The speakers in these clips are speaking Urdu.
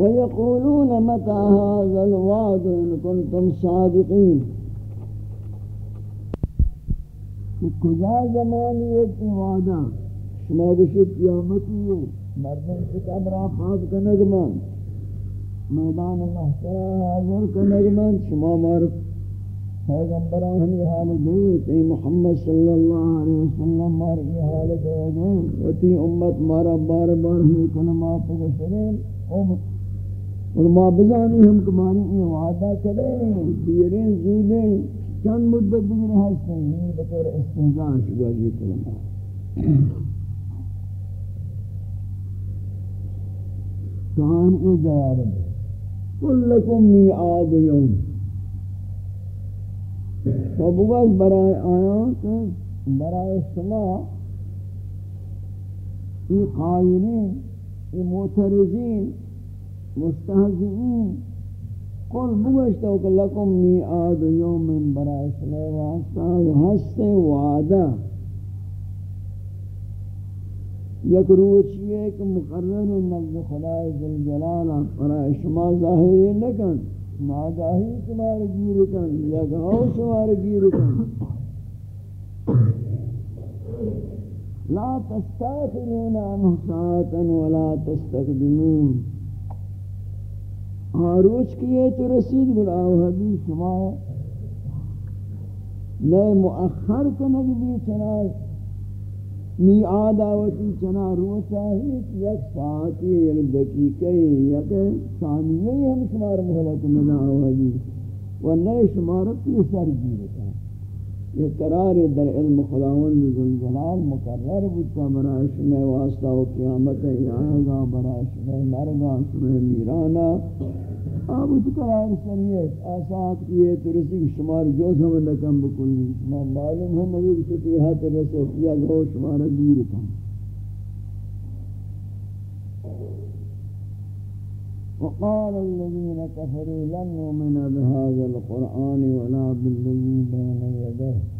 ويقولون متى هذا الوعد إن كنتم صادقين؟ کجا زمانی ایک وعدہ شما بشید قیامتی ہے۔ مردم سے کمرہ خواب کنگ من میدان محشرہ حاضر من شما مار پیغمبران ہمی حال دیت ای محمد صلی اللہ علیہ وسلم مار ای حال و تی امت مارا بار بار ہمی کلمات پگشرین اور ما بزانی ہم کمانی ای وعدہ کرے کریں دیرین زودیں چند مدت دیگر ہستے ہیں بطور استنزان شکا جی کلمہ کان ای جواب دے قل لکم میعاد یوم۔ تو بگوز برائے آیا کہ برائے شما ای قائلین، ای معترضین مستہزئین قل بگشتا کہ لکم میعاد یوم برای سلے واسطہ ہستے وعدہ یک روچی ہے کہ مقرر نزد خدای ذلجلالہ برای شما ظاہری نکن. ناگاہی شمار گیر کن. یا گاؤ شمار گیر کن. لا تستاخرون عنہ ساعتا ولا تستقدمون. آروچ کیے تو رسید بلاو حدیث شما۔ نئے مؤخر کنگ بھی چنا۔ می آداوتی چنا روچا ہی یک ساعتی یک دقیقی، یک ثانیہ ہم شمار محلت مدعو حدیث۔ و نئے شمارت یہ سر گیرتا۔ یہ قرار در علم خداوند ذوالجلال مقرر بودتا برایش میں واسطہ و قیامت آئے گا برایش میں مرگا شمہ میرانا۔ آب اس قرار شریعت؟ آسات کیے تو رسی شمار جو سمجھ لکم بکلی شما معلوم ہم ابھی کسی حد رسے کیا گو شمار دور کم. وقال الذين كفروا لن نؤمن بهذا القرآن ولا بالذي بين يديه.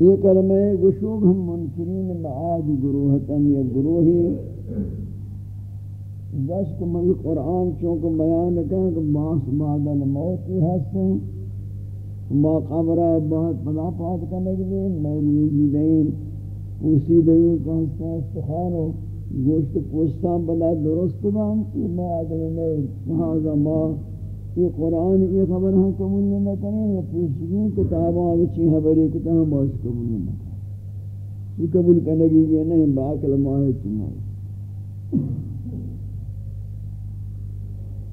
یہ کلمہ گشوگ ہم منکرین معاد گروہتاً یا گروہی جس کو میں قرآن چونکہ بیان کریں کہ باس بعد الموت ہی ہستیں ما قبرہ بہت پدا پات کرنے کے لیے مولیجی دین پوسی دئیے کہستا استخان و گوشت پوستان بلا درست بان یہ میں آدم میں لہذا ما یہ قرآن، یہ خبر ہم قبول نہ کریں یا پوشگین کتاباں وچی خبری کتا ہم باش قبول نہ کریں یہ قبول کرنے کی یہ نہیں باقل ماہ چنائی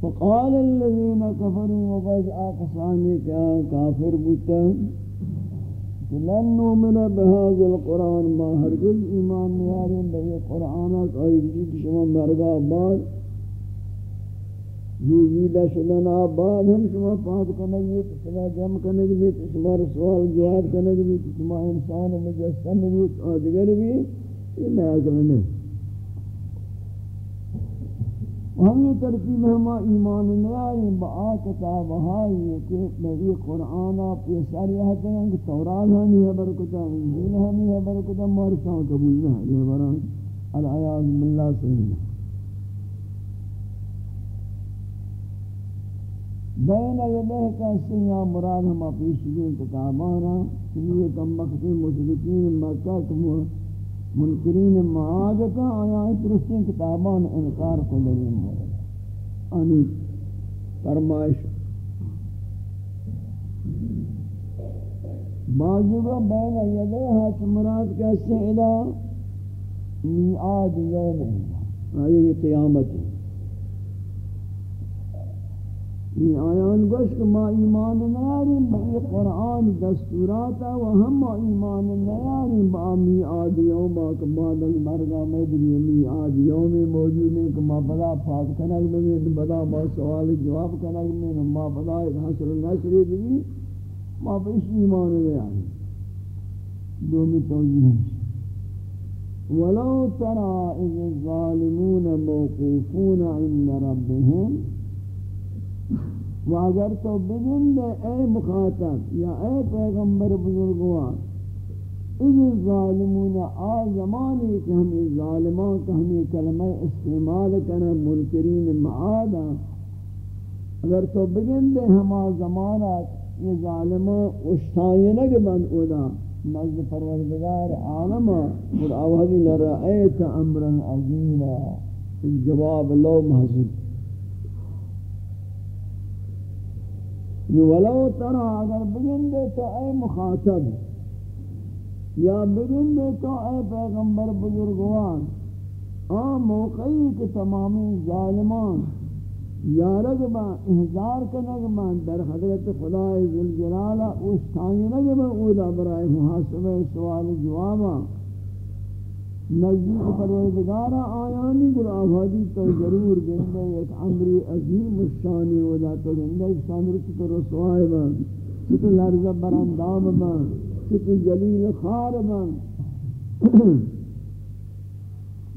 فقال الذين كفروا وبعد آقصانی کیا کافر بوتا لن نؤمن بهذا القرآن، ما هرگز ایمان نیاریم به یہ قرآن آئی جی بجید شما مرگا بعد یہ یوزیدہ شدن آباد ہم شما پاک کنگی تو شما جمع کنگی تو شما سوال جواب کنگی تو شما انسان مجسم بھی آدگر بھی یہ میں اگر نہیں۔ ہم یہ ترتیب ہما ایمان نیاری با کتاب ہائی کہ نبی قرآن پہ ساری حد ہیں، کہ تورات ہمی ہے برکتا انجیل ہمی ہے برکتا مارسان قبول نہ یہ بران العیاض باللہ سہینا بین یدہ کا سیاں مراد ہما پیشگی کتابانا چلیے کم مقصد مشرکین، مکہ کمور منکرین معادتا آیا پرستین کتابان انکار کو لگیں مورد آنی یعنی فرمائش۔ بعضی بین یدے ہاتھ مراد کیسے ادا؟ میعاد یوم۔ ہے آئی قیامت۔ ہے یہ آیان گوش کہ ما ایمان نیاریم با قرآن دستوراتا و ہم ما ایمان نیاریم. با می آد یوم کہ بعد از مدری می آد یوم موجود ہے کہ ما بدا پاک کنگ بگید بدا ما سوال جواب کنگ بگید ما بدا ایک حسر نشری بگید ما بس ایمان نیاریم. دومی توجیہ ولو ترى إذ الظالمون موقوفون عند ربهم و اگر تو بگن دے، اے مخاطب یا اے پیغمبر بزرگوار ان ظالمون آ زمانی کہ ہمیں ظالمان کا ہمیں کلمہ استعمال کرنا منکرین معادا اگر تو بگن دے، ہما زمانات یہ ظالمان اشتائنگ بند اودا نزد پروردگار عالم اور آوازی لرائیت امرا عظیما جواب لو محضور ولو ترى اگر بگن دے تو اے مخاطب، یا بگن دے تو اے پیغمبر بزرگوان آ موقعی کہ تمامی ظالمان یارگ با احضار کنگ من در حضرت خدای ذلجلالہ اس تانی اوستانینگ با اودا برای محاسبہ سوال جوابا نزدیک پروردگارا آیانی گر آبادی تو ضرور گندے ایک عمری عظیم الشانی اودا تو گندے ایک سامرچ تو رسوائی با چھتو لرزہ برندام با چھتو جلیل خار با.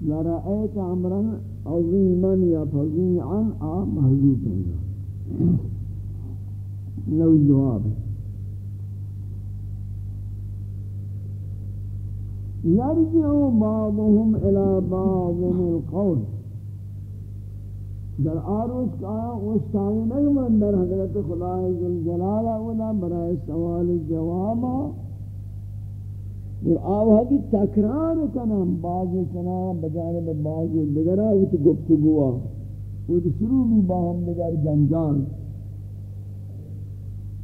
لرائیت عمرن عظیما یا فضیعا آ محضوب ہے لو جواب ہے يرجع بعضهم الى بعض القول. در آروز کا وستانی نگمن در حضرت خدای ذوالجلال اولا برای سوال جوابا. اور آوہدی تکرار کنم بعضی کنم بجانب بعضی دیگرہ وہ تو گفتگوا وہ تو شروع بھی باہم دیگر جنجان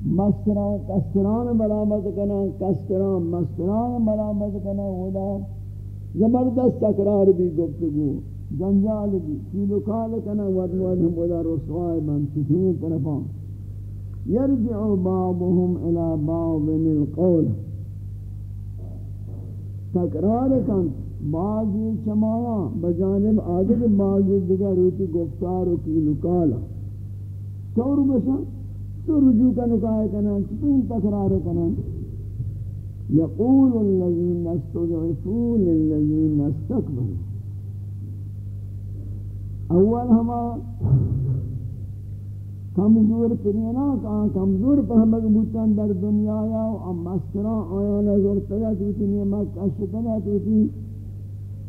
مستران کستران برامت کنن کستران مستران برامت کنن ودا زبردست تکرار بھی گفتگو. جنجال بھی کیلو کال کنن ود ود ہم ودا رسوائی من چتین طرفان. یرجع بعضهم الى بعض القول. تکرار کن. بعضی چمایا بجانب آدھر بعضی دیگر روتی گفتار و کیلو کالا چور بسن تو رجوع کا نکاہ کنن تو تکرار کنن یقول الذین استضعفوا للذین استكبروا اول ہما کمزور ترینا کہاں کمزور پہمک بوتن در دنیا یا ام مستران آیا، نظر تگا توتی نیمک اشتنا توتی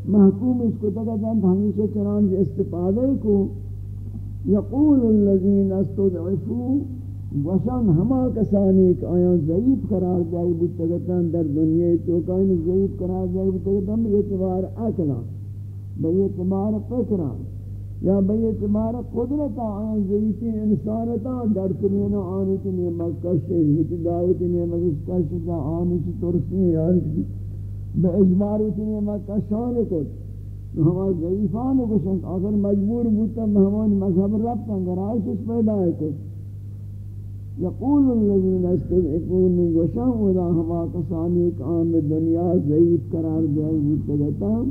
محکوم اس کو تگا جانت ہمیشہ چنانچہ استفادہ کو۔ یقول الذین استضعفوا وشان ہما کسانی کہ آیا ضعیف قرار جائے بودتگتاں در دنیا تو کائن ضعیف قرار جائے بودتگتاں بے اعتبار اکلا بے اعتبار فکرہ یا بے اعتبار قدرتا آیا ضعیفی انسانتا در کنینا آنی کنی مکشتے ہیتی دعوتی نعمت کشتا آنی چی ترسی یعنی بے اجباری کنی مکشان کت ہما ضعیفان کو آخر مجبور بودتا ہمان مذہب ربتا گرائش اس پیدا ہے کت یقول الذين استضعفون وشان ودا ہما کسانی کام دنیا ضعیف قرار دے متگتا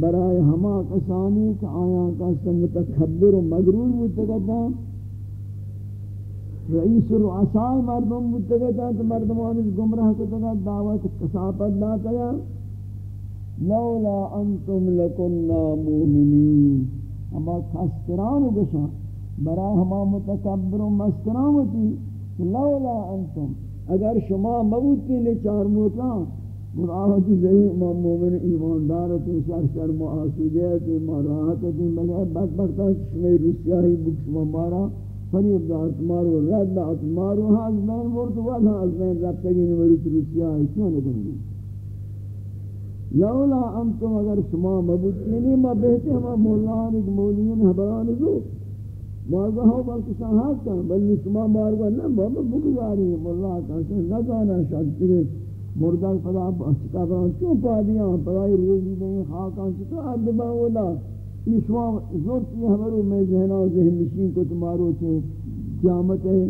برائے ہما کسانی کا آیا کا متکبر و مغرور متگتا رئیس الرؤساء مردم متگتا تو مردمان اس گمراہ کو تگا دعوت کسافت دا کیا۔ لولا انتم لکننا مومنین۔ ہما کسکران گشان برا ہما متکبر و مسکرامتی لولا انتم. اگر شما موتی لے چار موتاں مرآہتی زہی امام مومن ایماندارتی شر شرم و آسودیتی مراحتی بلے بدبختا شمی روسیاہی بک شما مارا فریب دارت مارو رد دارت مارو حاض بین مرد ود حاض بین ربتگی نمریت روسیاہی کیوں نکنگی لولا انتم، اگر شما مبوتی نہیں ما بہتے ہما مولان ایک مولین حبران زو مارگا ہو بلکہ ساہات کا بلی شما مارگا نہ بابا بگزاری ہے واللہ کہتے ہیں نہ کہنا شاید مردان پدا چکا بران چون پا دیا پدای روزی دیں خاکان چکا عدبا اولا۔ یہ شما زورت یہ ہمارو میں ذہنہ و ذہن نشین کو تمہارو چھے قیامت ہے۔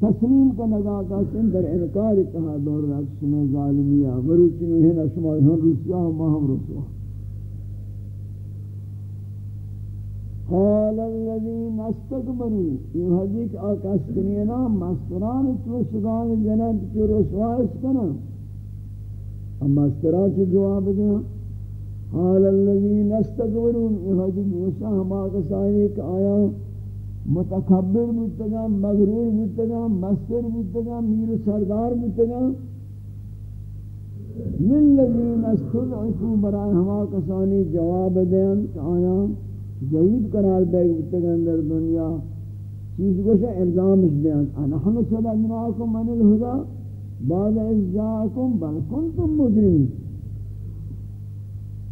تسلیم کا نگاہ کا سن در انکار کہا دور رکھ شما ظالمیہ مروچی نوہینا شما ہم روسیہ و ما ہم روسیہ قال الذين استكبروا يهديك اكستنينا مستران ترسگان جنت کی رسوائش کنا اما مستران کی جواب دیا، قال الذين استكبروا يهديك وشا ما کسانی کہ آیا، متکبر بودتگا مغرور بودتگا مستر بودتگا میر سردار بودتگا للذین استضعفوا برای ہما کسانی جواب دین کہ آیا ضعیف قرار دے گئے اندر دنیا، چیز کو سے الزام اس دین انحن صدقناکم من الہدا بعد از جاکم بل کنتم مجرمین۔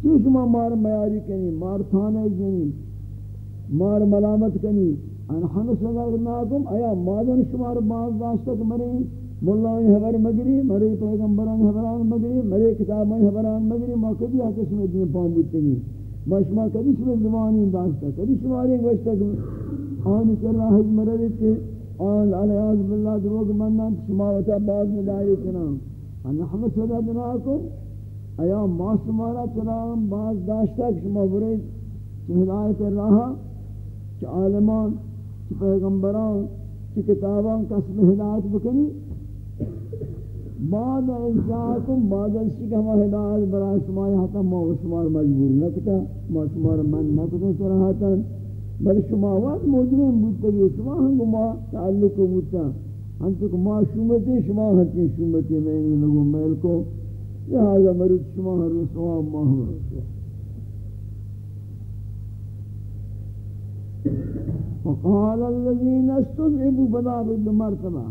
چیز شما مار میاری کنی، مار تھانے کنی، مار ملامت کنی۔ انحن صدقناکم ایا مادن شمار باز داشتک مرے مولای خبر مگری مرے پیغمبران خبران مگری مرے کتابان خبران مگری، ما کبھی آکس میں دین پام بودتگی ما شما کبھی شما زمانی داشتا کبھی شما رہے گوشتا آن کر رہا حج مرے کہ آن علیہ باللہ دروگ مندان شما وطا باز مدائی کنام انحن صدقناکم ایا ما شمارا چنام باز داشتا شما برے ہدایت رہا کہ عالمان کہ پیغمبران کہ کتابان قسم ہدایت بکنی بعد ازاکم بعد از کہ ہم ہدایت برای شما یہاں ما شمار مجبور نکتا ما شمار من نکتا صراحتا. بل شما وقت مجرم بودتا گی شما ہنگو ما تعلق بودتا ہنچو کہ ما شومتی، شما ہنچی شومتی میں نگو میل کو لہذا مرد شما ہر رسوا ما ہم رسوا وقال الذين استضعفوا بلا بد مرتبہ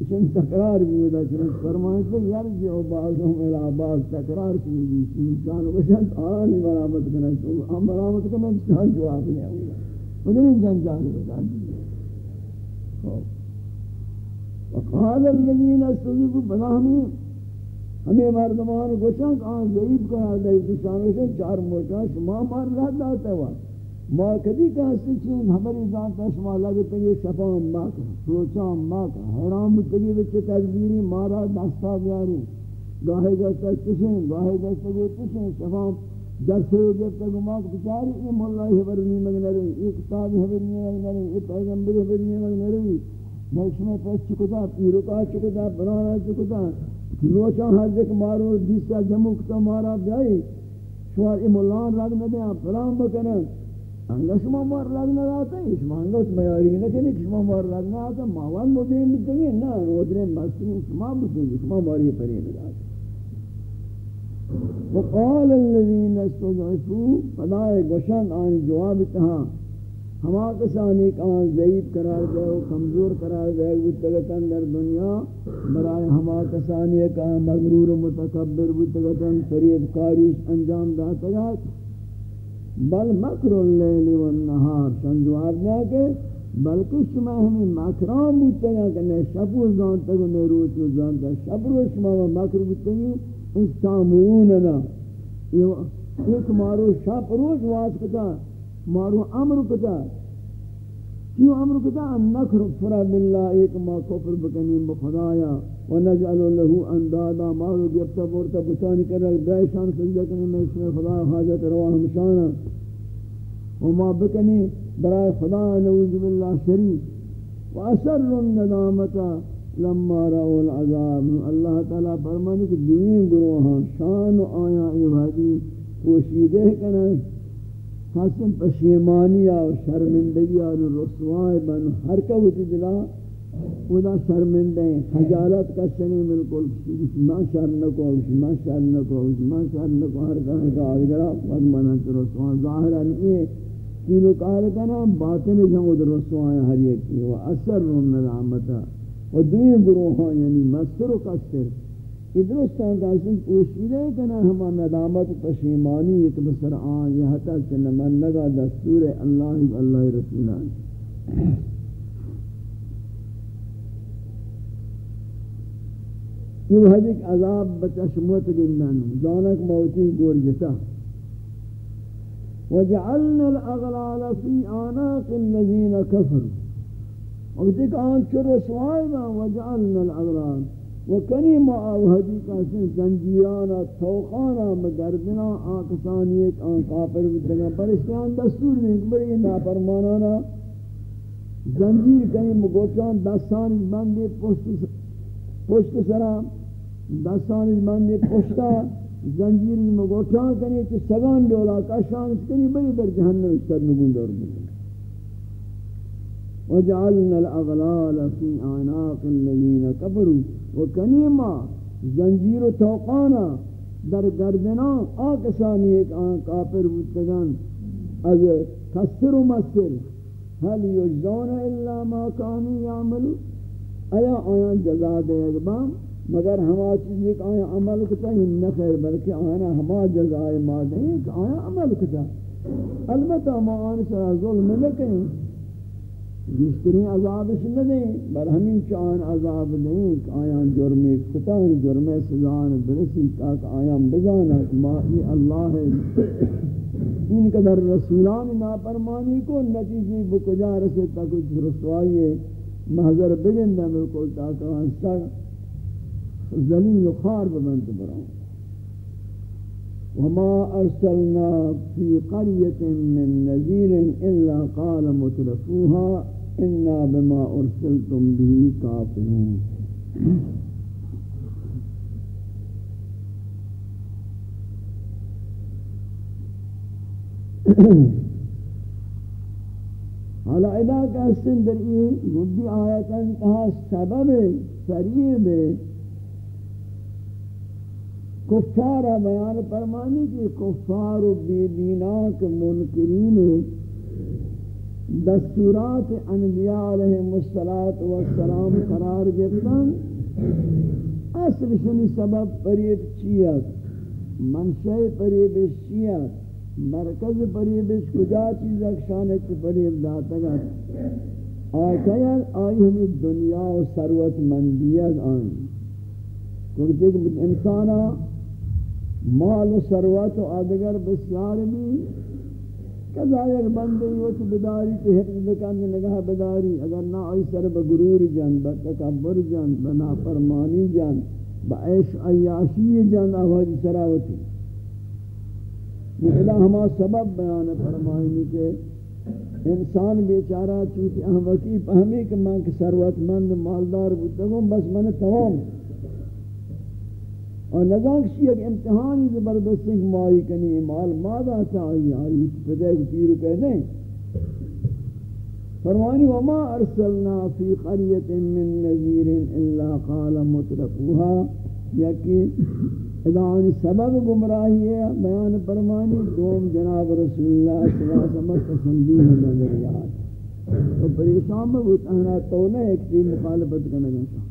اسن تکرار بھی ہوتا چنانچہ فرمائے یعنی کہ یرجع بعضهم الى بعض تکرار کی بھی انسان وشن آن مرامت کرنا تو ہم مرامت کرنا انسان جواب نہیں ہوگا مدنی جان جان بتا وقال الذين استضعفوا بلا ہمیں مردمان گوشن کہ آن ضعیف قرار دے تو شامل سے چار موٹا شما مار رہا داتا ہوا ما کدی کہتے ہیں ہماری ذات شما لگتے ہیں شفاں ماک سوچاں ماک حیران متگی وچ تدبیری مارا دستا بیاری۔ گاہے گستا کشیں گاہے گستا گو کشیں شفاں جس ہو جب تک ماک بچاری یہ مولا خبر نہیں مگ نہ رہی یہ کتاب خبر نہیں مگ نہ رہی یہ پیغمبر خبر نہیں مگ نہ رہی میں پس چکتا پیرو کا چکتا بنانا چکتا۔ روچاں ہر ایک مارو دیسا جمع کتا مارا بیائی۔ شوار ای مولان رگ نہ دیں فلان بکنن انگا شما مار لگ نہ آتا ہے شما انگا اس میاری نہ کہ شما مار لگ نہ آتا ماوان مدین بکنگی نا ودرے مسلم شما بکنگی شما ماری پرین لگا وقال الذين استضعفوا فدائے گوشن آن جواب تہا ہما کسانی ایک آن ضعیف قرار دے و کمزور قرار دے بودتگتن در دنیا برای ہما کسانی ایک آن مغرور و متکبر بودتگتن فریب کاریش انجام داتا داتگت بل مکر اللیل والنہار شان جواب دیا کہ بلکہ شما ہمیں مکران بودتے ہیں کہ نئے شب و زانتا کہ نئے روچ و زانتا شب رو شما و مکر بودتے ہیں اس ساموننا ایک مارو شب روچ واس کتا مارو امر کتا. کیوں امر کتا؟ ان نکر فرا باللہ ایک ما کفر بکنیم بخدایا ونجعل له اندادا مارو گفتا بورتا بتانی کر رہا بے شان سجدہ کنی میں اس میں خدا حاجت روا ہمشانا وما بکنی برای خدا نعوذ باللہ شریف. واسر الندامتا لما رأوا العذاب. اللہ تعالی فرمانے کہ دوین گروہاں شان و آیا ایوادی پوشیدہ کنن حسن پشیمانی و شرمندگی و رسوائی بن ہر کا ہوتی دلا خدا شرمندہ ہیں خجالت کا سنی بالکل ما شر نکو، ما شر نکو، ما شر نکو، ہر کہاں کا آگرہ قد منت رسوان ظاہرہ نہیں تینو کار کنا باطن جمود رسوان ہر ایک کی و اثر ندامتا و دوی گروہاں یعنی مستر و قصر۔ ادرستان کا اسم پوشیدہ کنا ہما ندامت پشیمانی ایک بسر آن، یہ حتی چنمن نگا دستور اللہ اللہ رسولان۔ یہ حدیق عذاب بچشمت گندن. زانک موتی گورجتا وجعلنا الاغلال في آناق الذين كفروا. وقت ایک آن چر سوائنا وجعلنا الاغلال وکنی ما او حدیق آسن زنجیرانا توقانا مگردنا آکسانی ایک آن کافر بدگا پر اسلام دستور نہیں بری ناپرمانانا زنجیر کنی مگوچان دستان بندی، پشت پشت سرام دستان من پشتا زنجیر مگوٹھان کنی کہ سگان ڈولا کاشان کنی بڑی در جہنم اشتر نگون دور ملی وجعلنا الاغلال في اعناق الذين كفروا وكنيما زنجیر و توقانا در گردنا آکسانی ایک آن کافر بودتگان از کسر و مسر هل یجزون الا ما کانو یعملو ایا آیان جزا دے اگبام، مگر ہما چیز ایک آیا عمل کتا، ہی نخیر بلکہ آنا ہما جزائے ما دیں کہ آیا عمل کتا۔ البتہ ما آن سرا ظلم لکیں بیشترین عذابش ندیں بل ہمیں چان عذاب دیں کہ آیان جرمی کتا ہی جرمی سزان برسی، تاک آیان بزانا، ما ماہی اللہ ان قدر رسولان ناپرمانی کو، نتیجی بکجا رسے تک رسوائی ہے محضر بگندہ ملکل تاک آنستا ذلیل و خار بمنت براؤں وما أرسلنا في قرية من نذير إلا قال مترفوها إنا بما أرسلتم به كافرون حالا ادا کا حسن در یہ گدی آیتا کہا سبب سریب کفار بیان فرمانی کی کفار و بی دیناک منکرین دستورات انبیاء علیہ السلام قرار گفتن اصل شنی سبب پریب چیت منشہ پریب چیت مرکز پریب کجا چیز اکشان اکشانت پریب داتا گا آئی آئی ہمیں دنیا و ثروت مندیت آئیں کیونکہ دیکھ انسانا مال و ثروت و آدگر بسیار بھی. کذا یک بندی وچ بداری تو حفظ بکند نگاہ بداری. اگر نہ آئی سر بگرور جان بتکبر جان بنا فرمانی جان با عیش عیاشی جان آواز سراوتی. یہ الہ ہما سبب بیان فرمائنی کہ انسان بیچارہ چونکہ ہم احمقی پہمی کہ من کہ ثروت مند مالدار بودتگوں بس من تمام۔ اور نظام کسی ایک امتحانی زبردستی کہ مائی کنی مال مادا چاہیے آئی پدے تیرو کہنے فرمانی، وما ارسلنا فی قریت من نذیر الا قال مترفوها، یکی ادعانی سبب گمراہی ہے، بیان فرمانی دوم جناب رسول اللہ صلی اللہ علیہ وسلم تسندیح نظریات تو پریشان میں وہ تہنا تو نہ ایک تی مخالفت کرنے گا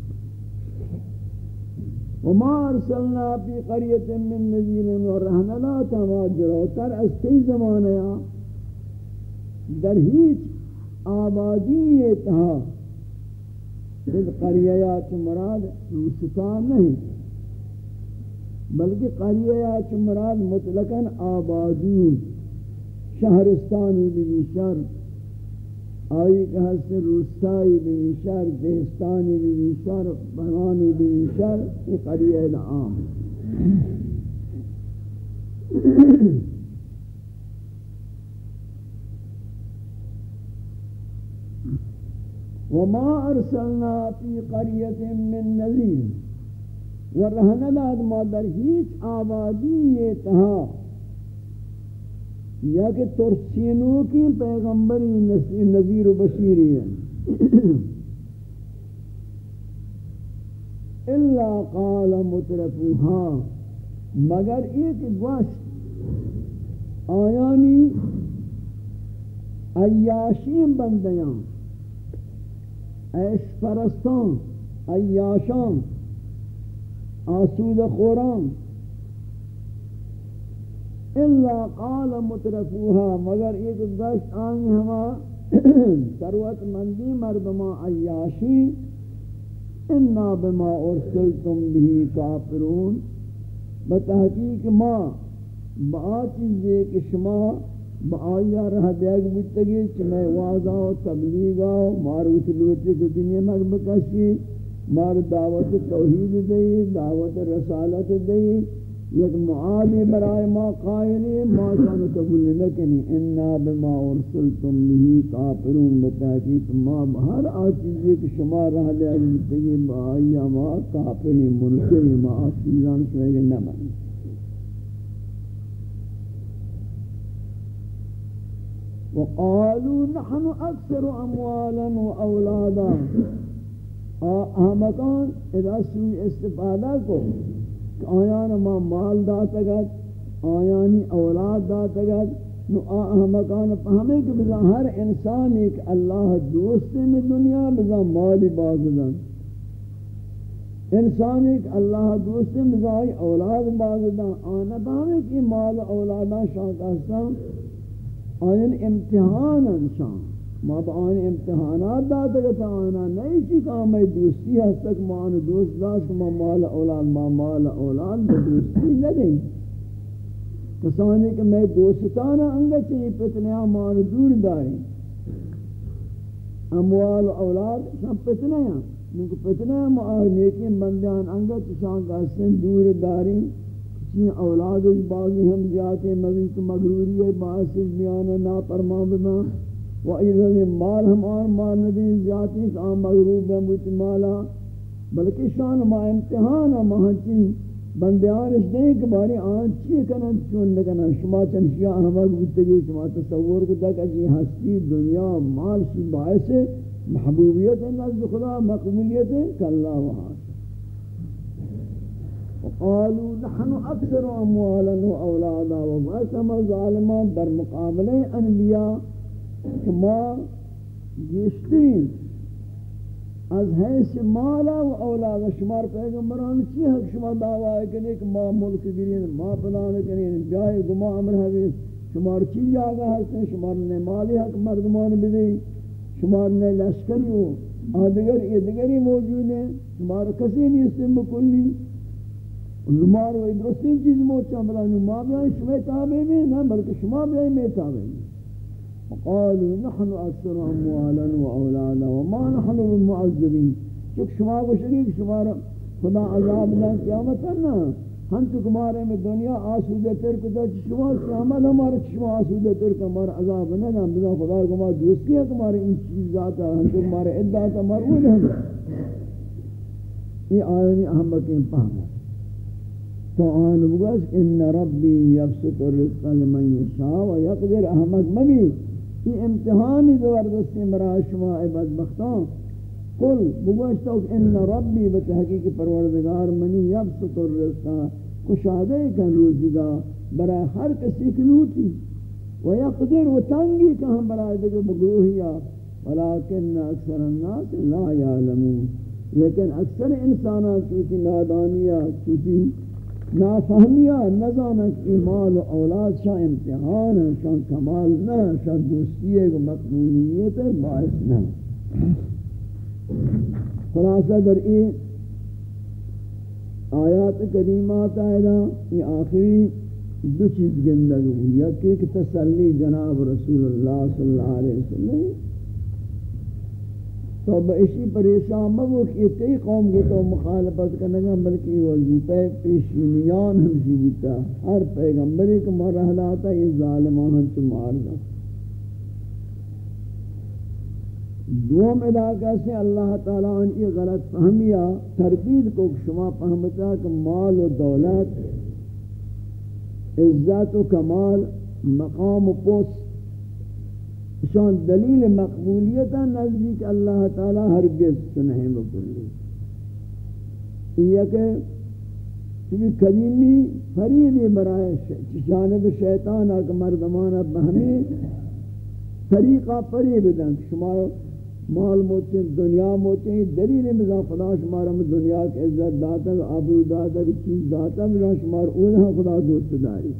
وما ارسلنا في قرية من نذير ورهنا لا تماجر تر استی زمانہ در هیچ آبادی تھا اس قریات مراد روستان نہیں۔ بلکہ قریات مراد مطلقاً آبادی شہرستانی بھی شر آئی کہ حس روستائی بھی شر دہستانی بھی شر بنانی بھی شر یہ قریہ العام وما ارسلنا في قرية من نذير ورهنا ما در هیچ آبادی تہا۔ یا کہ ترسینو کی پیغمبری نظیر و بشیری ہیں۔ الا قال مترفوها مگر ایک گوشت آیانی عیاشین بندیاں۔ عیش پرستان، عیاشان۔ آسود خوران. الا قال مترفوها، مگر ایک گشت آئی ہما ثروت مندی مردما عیاشی، انا بما ارسلتم به کافرون. بتحقیق ما، با چیزے کہ شما با آیا رہ دیگ بودتگی چمیں واضح و تبلیغ و ماروت لوٹی کو دنیا مغبکشی مار دعوت توحید دئی دعوت رسالت دئی یک معالی برای ما قائلی ما شان قبول لکنی أنا بما ارسلتم به کافرون. بتحقیق ما ہر آچیزی کہ شما رہ لے اجلتگی با آیا ما کافری منکری ما آسیزان شوئے نمانی وقالوا نحن أكثر اموالا واولادا احمقان اذا سوی استفادہ کو کہ آیان ما مال داتا گد آیانی اولاد داتا گد نو احمقان پہمیں کہ بزا ہر انسان ایک اللہ دوست میں دنیا، بزا مالی باز دن انسان ایک اللہ دوست میں بزا اولاد باز دن آنا پہمیں کہ مال اولادا شاکستان آیان امتحان انسان۔ ما با آن امتحانات داتا گتا آنا نہیں چی کہ میں دوستی ہے تک ما آن دوست داشت ما مال اولاد ما مال اولاد با دوستی ندیں کسانی کہ میں دوستانا انگا چی پتنیا ما آن دور داریں اموال اولاد شان پتنیا نکہ پتنیا ما آن بندیان انگا چشان کا سن دور داریں چی اولاد اس بعضی ہم جاتے مگر مغروری باعث اس بیانا نا پرمان بنا و ایزن مال ہم آن مال ندین زیادتی آن مغروب ہم بموت مالا۔ بلکہ شان ما امتحان ما ہنچین بندیانش دیں کہ باری آن چیئے کنن چون نکنن۔ شما چنشیاء احمد بودتگی شما تصور کو تک اجی ہستی دنیا مال شی باعث محبوبیت نزد خدا مقبولیت کاللہ وحاد وقالوا نحن اکثر اموالا و اولادا و باسم ظالمان در مقابل انبیاء۔ کہ ما گشتین. از حیث مالا و اولاد شمار پیغمبران چی حق شما دعوی کرنے کہ ما ملک گرین، ما پلان کرین جائے گما امر حویس شمار چی جاگا ہستیں شمار نے مالی حق مردمان بدی شمار نے لشکری ہو آدگر یہ دگری موجود ہیں. شمار کسی نہیں اس سے بکلی لمار و درستین چیز موچا بلانی ما بیائی شما تابعی میں نہ بلکہ شما بیائی میں تابعی میں وقالوا نحن اكثر اموالا واولادا وما نحن بالمعذبين چک شما کو شما خدا عذاب نہ قیامت نہ. ہم تو تمہارے میں دنیا آسودہ تر کو تو شما قیامت ہمارے شما آسودہ تر کا ہمارا عذاب نہ نہ. بنا خدا کو ہمارا دوستی ہے تمہارے ان چیز ذات ہے، ہم تمہارے ادعا کا مرود ہے یہ آیت اہم بکیں فهم تو آن بگوش، ان ربی یبسط الرزق لمن یشاء و یقدر احمد مبی یہ امتحانی زبردستی برای شما اے بدبختان. قل، بگوشتا کہ ان ربی بتحقیق پروردگار منی یبسط الرزقا کشادے کن روزگا برای ہر کسی کلوٹی و یقدر و تنگی کہاں برای دیگر بگروہیا ولیکن اکثر الناس لا یعلمون. لیکن اکثر انسانات چوتی نادانیہ چوتی نافہمیہ نظامت ایمال و اولاد شاہ امتحان ہے شاہ کمال نہ شاہ دوستیے کو مقبولیت باعث نہ خلاصہ در این آیات کریمات آئیدہ یہ آخری دو چیز گندگ ہوئی یک تسلی جناب رسول اللہ صلی اللہ علیہ وسلم تو بشی پریشان مگو کہ کئی قوم کو تو مخالفت کرنگا بلکہ وظیفہ پیشینیان ہمشی بیتا ہر پیغمبر پیغمبری کو مرحلاتا یہ ظالمان ہم تو مارنا دوم علاقہ سے اللہ تعالیٰ ان کی غلط فہمیا تردید کو شما فہمتا کہ مال و دولت، عزت و کمال، مقام و پوست شان دلیل مقبولیت نزدیک اللہ تعالی ہرگز سنہیں بکلی۔ یہ کہ چونکہ قدیمی فریبی برای جانب شیطان اک مردمان بہمی طریقہ فریب دن۔ شما مال موتے دنیا موتے دلیل مزا خدا شمارا میں دنیا کے عزت داتا عبو داتا، چیز داتا مزا شمار اونہا خدا دوست داری۔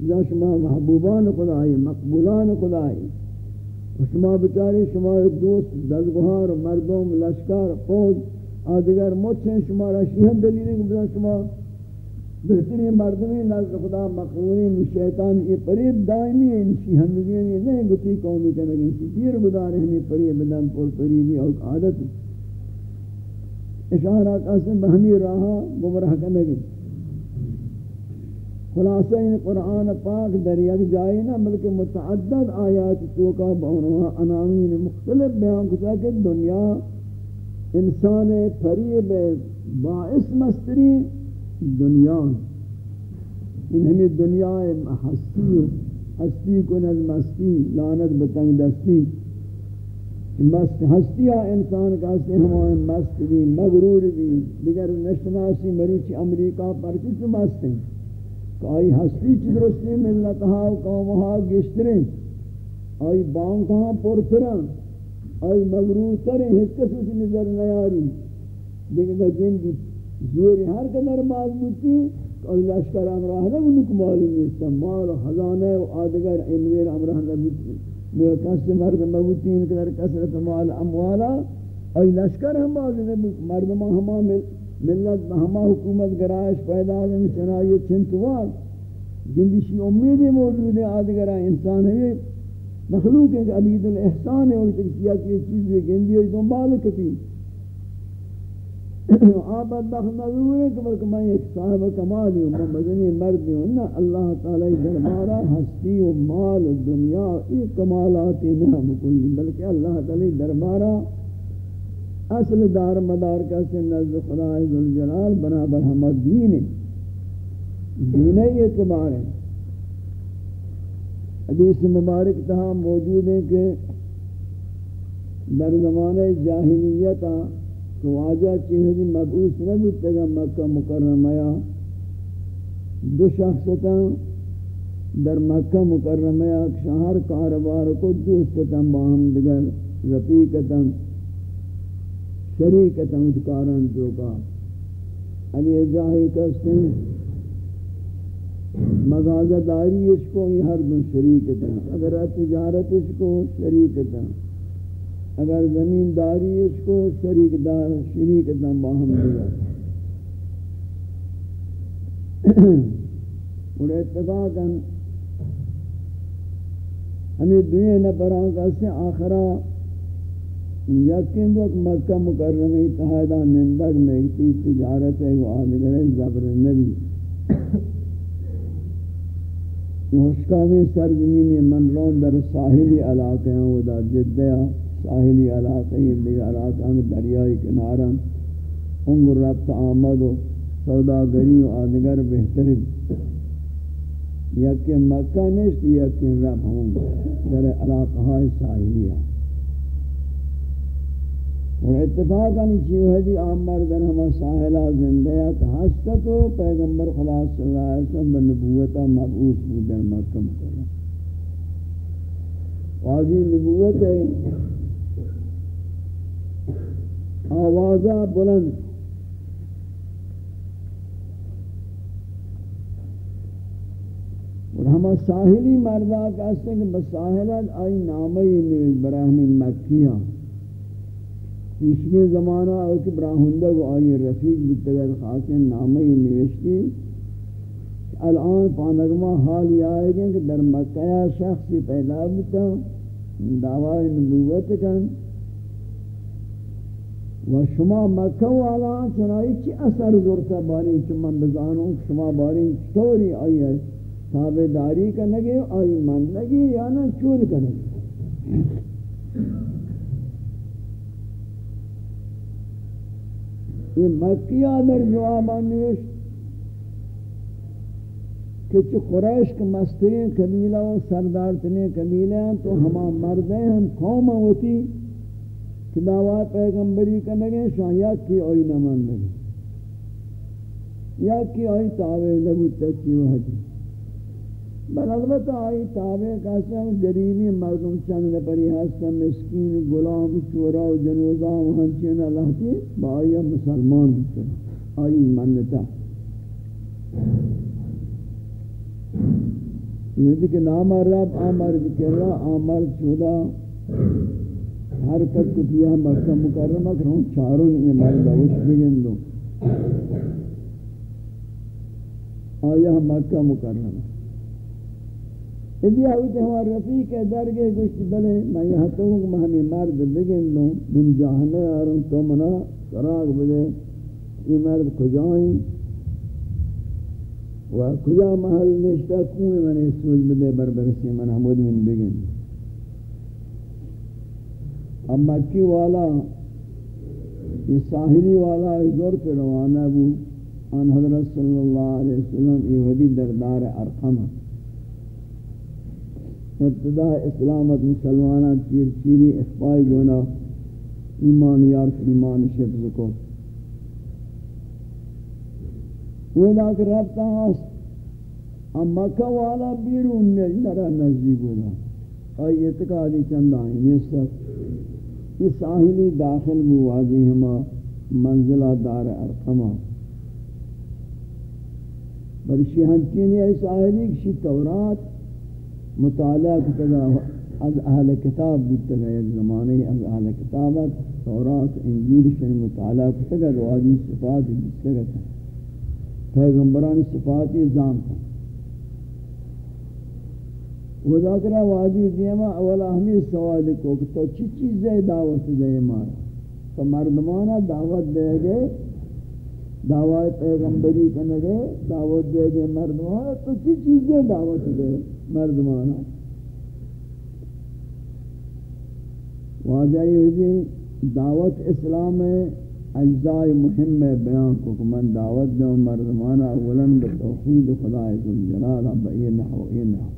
مزا شما محبوبان خدای مقبولان خدای شما بچاری شما دوست دلگوار مردم، لشکر، فوج آدگر مچھیں شما رشی ہم دلیلیں کہ بزن شما بہترین مردمی، نزد خدا مقرونی، شیطان یہ پریب دائمی ہے انشی ہم بگین یہ نہیں گتی قومی کنگی انشی دیر بدار ہمیں پریب دن پر پریبی اور عادت. اشارہ قسم بہمی راہا گمراہ کنگی خلاصہ ان قرآن پاک در یک جائے نہ بلکہ متعدد آیات توکا بہنوہ انامین مختلف بیان کتا کہ دنیا انسان فریب باعث مستری دنیا. ان ہمیں دنیا ہستی ہستی کو نظم مستی لانت بتنگ دستی. مست ہستیا انسان کا سے ہمیں مست بھی مغرور بھی دیگر نشناسی مروچی امریکہ پر کچھ مست ہیں کہ آئی ہستی چی درستی ملت ملتہا و قومہا گشتریں۔ آئی بانک بانکہاں پرترن آئی مغرور تریں ہس کسی سے نظر نیاری دیگر جن کی زوری ہر قدر باز بوتی، آئی لشکر امراہ نہ انک معلوم نیستا مال خزانہ و آدگر انویر امراہ نہ بوتی۔ میں کس مرد موتین کر کثرت مال اموالا۔ ای لشکر ہم باز مردم ہم ملت ہم حکومت گرائش پیدا ہیں چنائی چنتوار جندشی امید موجود ہے آدھگرہ انسان ہے مخلوق ہے کہ عبید الاحسان ہے اور کیا کہ چیز یہ گندی ہے دنبال کتی آپ بدبخت نظر ہے کہ بلکہ میں ایک صاحب کمالی ہوں، میں مدنی مردی ہوں نا اللہ تعالی دربارہ ہستی و مال و دنیا ایک کمالات نہ مکلی بلکہ اللہ تعالی دربارہ اصل دار مدار کا سے نزد خدا ذوالجلال برابر ہم دین ہے۔ دین اعتبار ہے۔ حدیث مبارک تہا موجود ہے کہ در زمانہ جاہلیتا تو واجہ چیزی مبعوث نہ نبی تگا مکہ مکرمیا دو شخصتا در مکہ مکرمیا شہر کاربار کو دوستتا باہم دگر رفیقتا شریکتا اتکارن تو کا اگر جاہی کستے مغازہ داری اس کو، یہ ہر دن شریکتا اگر تجارت اس کو شریکتا اگر زمین داری اس کو، شریک دار شریک دم باہم دیا۔ اور اتفاقا، ہمیں دوئے نپران کا سے آخرہ یقین وقت مکہ مکرمی اتحادہ نندگ میں ایتی تجارت ہے، وہ آدھگر زبر نبی۔ یہ سرزمین من رون در ساحلی علاقے ہیں، وہ دا جدہ ساحلی علاقے ہیں، دیگر علاقہ دریائی کنارن انگر ربط آمد و سوداگری و آدگر بہترین یکی مکہ نیست یکی رب ہوں۔ در علاقہ ساحلی ہے اور اتفاقا چیو ہے جی آمر در ہمہ ساحلہ زندیت حسد و پیغمبر خلاص صلی اللہ علیہ وسلم بنبوتا مبعوث بود در مکہ مکرم واجی نبوت ہے۔ آوازہ بلند۔ اور ہما ساحلی مردہ کہتے ہیں کہ بساحلت آئی نامی نویج براہمی مکیاں پیشگی زمانہ اوک براہندہ کو آئی رفیق بتگر خاصیں نامی نویشتی الان پانگمہ حال یہ آئے گئے کہ در مکہ شخصی پیدا بتا دعوی نبوت کن۔ و شما مکہ والا چنائی چی اثر زورتا باری چما بزانوں شما باری چطوری آئی ہے؟ تابداری کا نگے آئی من نگے یا نا چور کا نگے یہ مکیہ در جواب نوشت کہ چو قریش کے مسترین قبیلہ و سردار تنے قبیلہ ہیں، تو ہما مردیں ہم قوم ہوتی کہ دعوی پیغمبری کا نگے شاہ کی اوئی نمان لگے یا کی اوئی تابع لگو تکی و بل البتہ آئی تابع کہتے ہیں گریبی مردم چند پری حسن مسکین، غلام چورا و جنوزا و ہنچین اللہ کی با آئی مسلمان ہوتا آئی منتا یہ یعنی دیکھ نام رب، آمر ذکر رہا آمر چودہ ہر تک کتیا مکہ مکرمہ کروں چاروں یہ مرد اوش بگن دو آیا مکہ مکرمہ ادھی آئیتے ہمارے رفیق ہے درگے گوشت، بلے میں یہاں تو کہ میں ہمیں مرد بگن دوں من جاہنے آروں تو منا سراغ بلے یہ مرد کجائیں؟ و کجا محل نشتا کون میں نے سوچ بلے بربرسی من حمود من بگن؟ دوں اب مکی والا؟ یہ ساحلی والا زور پہ روانہ بو ان حضرت صلی اللہ علیہ وسلم، یہ ودی دردار ارقم ابتدا اسلامت مسلمانان چیر چیری اخبائی گونا، ایمان یار ایمان شفظ کو وہ دا کہ ربتا ہاست ام مکہ والا بیرون نے نرہ نزدیک ہونا آئی اعتقادی چند آئیں یہ سب یہ ساحلی داخل موازی ہما منزلہ دار ارقمہ برشی ہنچینی ہے ساحلی کشی تورات مطالعہ کتگا از اہل کتاب بودتگا ایک زمانے از اہل کتابت تورات، انجیل شن مطالعہ کتگا روادی صفات بودتگا تھا پیغمبران صفاتی زانتا وہ ذاکرہ وادی دیما اولا ہمیں سوال کو کہ تو چی چیزیں دعوت دے مارا تو مردمانہ دعوت دے گئے، دعوت پیغمبری کرنے گئے، دعوت دے گئے مردمانہ، تو چی چیزیں دعوت دے؟ مردمانہ واضح یہ دعوت اسلام اجزاء مهم بیان کو من دعوت دوں مردمانہ اولا بتوحید خدا ذوالجلال بئی نحو ای نحو.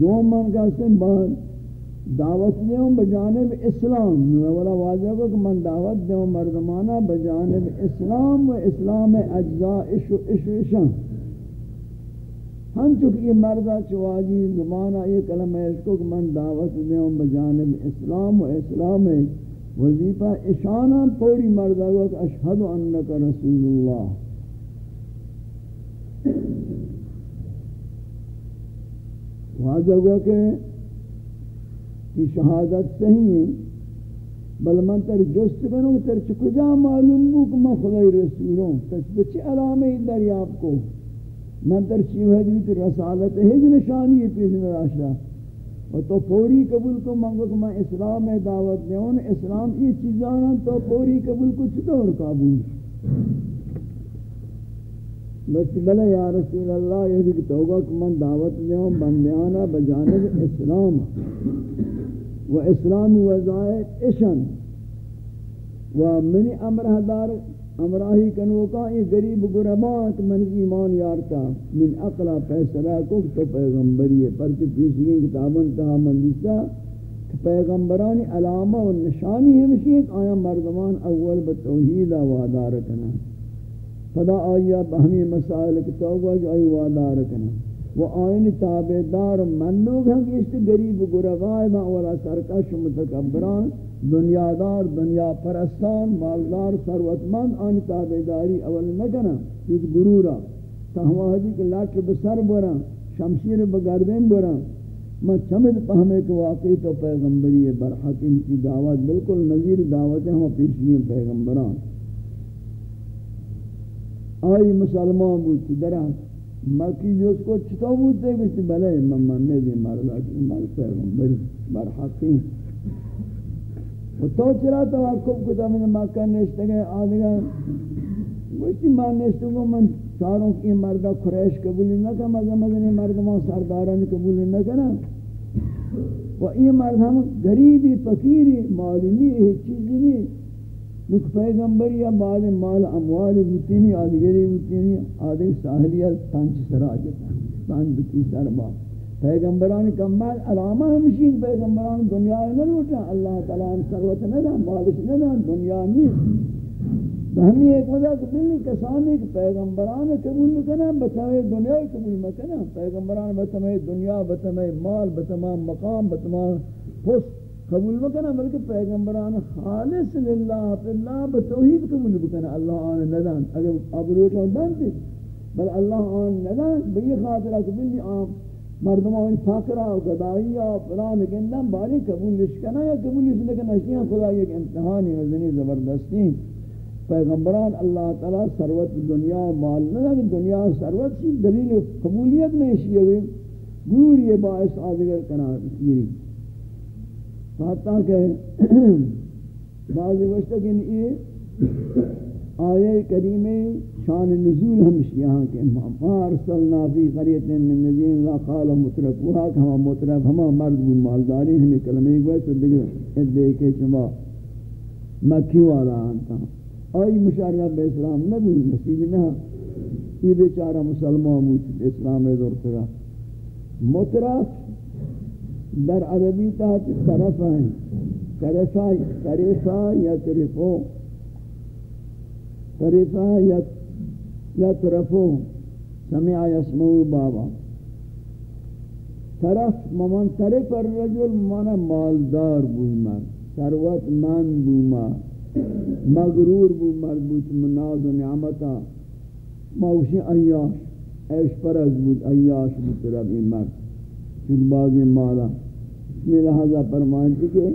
دو من کا سن بعد دعوت دیوں بجانب اسلام۔ ولا واضح کو کہ من دعوت دیوں مردمانہ بجانب اسلام و اسلام اجزاء عشو عشو عشان ہم چکہ یہ مردہ چواجی زمانہ یہ کلمہ اس کو کہ من دعوت دیوں بجانب اسلام و اسلام وظیفہ اشانہ پوری مردہ کو کہ اشہد انکا رسول اللہ۔ واضح ہوا کہ کی شہادت صحیح ہے۔ بل من تر جست کنوں تر چکجا معلوم ہو کہ میں خدای رسول ہوں تر بچے علامہ دریاب کو؟ من تر چیو ہے دیوی رسالت ہے جو نشانی ہے پیش نراشتا اور تو پوری قبول کو منگو کہ میں اسلام میں دعوت دے ہوں اسلام یہ چیزاں تو پوری قبول کو چطور قابول؟ بس بلے یا رسول اللہ، یہ دیکھ توگا کہ من دعوت دے ہوں بندیانا بجانب اسلام۔ و اسلام وزائد اشن و منی امرہ دار امراہی کنوکا یہ غریب گربات من ایمان یارتا من اقلا فیصلہ کو تو پیغمبری ہے پر تو پیشگی کتابن تہا مندیسا پیغمبرانی علامہ و نشانی ہمشی ایک آیا مردمان اول بتوحید وعدہ رکنا فدا آیا بہمی مسائل کتوگا جو آئی وعدہ رکنا وہ آئین تابدار من لوگ ہیں کہ اس غریب گربائے با اولا سرکش متکبران دنیا دار دنیا پرستان، مالدار، ثروتمند آن تابعداری اول نہ اس غرورا تہواجی کے لاٹ بسر برا شمشیر بگردین برا میں چمد پہمے کہ واقعی تو پیغمبری ہے برحق ان کی دعوت، بالکل نظیر دعوت ہے ہم پیشگی ہیں پیغمبران. آئی مسلمان بود، درہ مکی جو کو چھتا بود دے گشتی بلے من مننے دی مرلا کی مر پیغمبر برحقی و تو چرا توقف کتا من مکہ نشتے گئے آدھگا ویسی ماں نشتے گو من ساروں کی مردہ قریش قبولی نہ کہا مزہ مزنی مردمان سرداران قبولی نہ کہنا و این مرد ہم غریبی، فقیری مالی نہیں چیزی نہیں نک پیغمبری یا بعد مال اموال بوتینی آدھگری بوتینی آدھگ ساہلیت پانچ سراجتا پانچ کی سرباب پیغمبران کمال علامہ ہمشین پیغمبران دنیا نہ لوٹا، اللہ تعالیٰ ان ثروت نہ دا مالش نہ دا دنیا نہیں۔ ہمیں ایک وجہ کہ بلی کسانی کہ پیغمبران قبول کنا بتمام دنیا قبول مکنا پیغمبران بتمام دنیا بتمام مال بتمام مقام بتمام پست قبول مکنا بلکہ پیغمبران خالص للہ فی اللہ بتوحید قبول بکنا اللہ آن ندان، اگر اب روٹا دانتے بل اللہ آن ندان بئی خاطرہ کہ بلی آم مردم این فقرہ و گدائی و فلان گندن باری قبول نشکنا یا قبول نشکنا نشکنا خدا یک امتحانی وزنی زبردستی پیغمبران اللہ تعالی ثروت دنیا مال نہ دنیا ثروت کی دلیل قبولیت نہیں شیوے گور باعث آدگر قرار گیری حتیٰ کہ بعض وقت کہ یہ آیے کریمے شان نزول ہمش یہاں کے ما ارسلنا فی قریت من نذیر لا قال مترف وہا کہ ہم مترف ہم مرد بو مالداری ہمیں کلمے گوے تو دیگر ادے کے چما مکی والا انتا آئی مشارہ بے اسلام نبی نصیب نہ یہ بیچارہ مسلمان موت اسلام دور ترا مطرف در عربی تحت طرف ہیں طرفا طرفا یا طرفو طرفا یا یا طرفو سمع یسمو بابا. طرف ممان طرف الرجل مانا مالدار بوئی مر ثروت من بوما مغرور بو مربوط مناز و نعمتا. موشی ایاش ایش پرز بود ایاش بود رب این مرد. چون بعضی مالا۔ اس میں لہذا فرمانتی کہ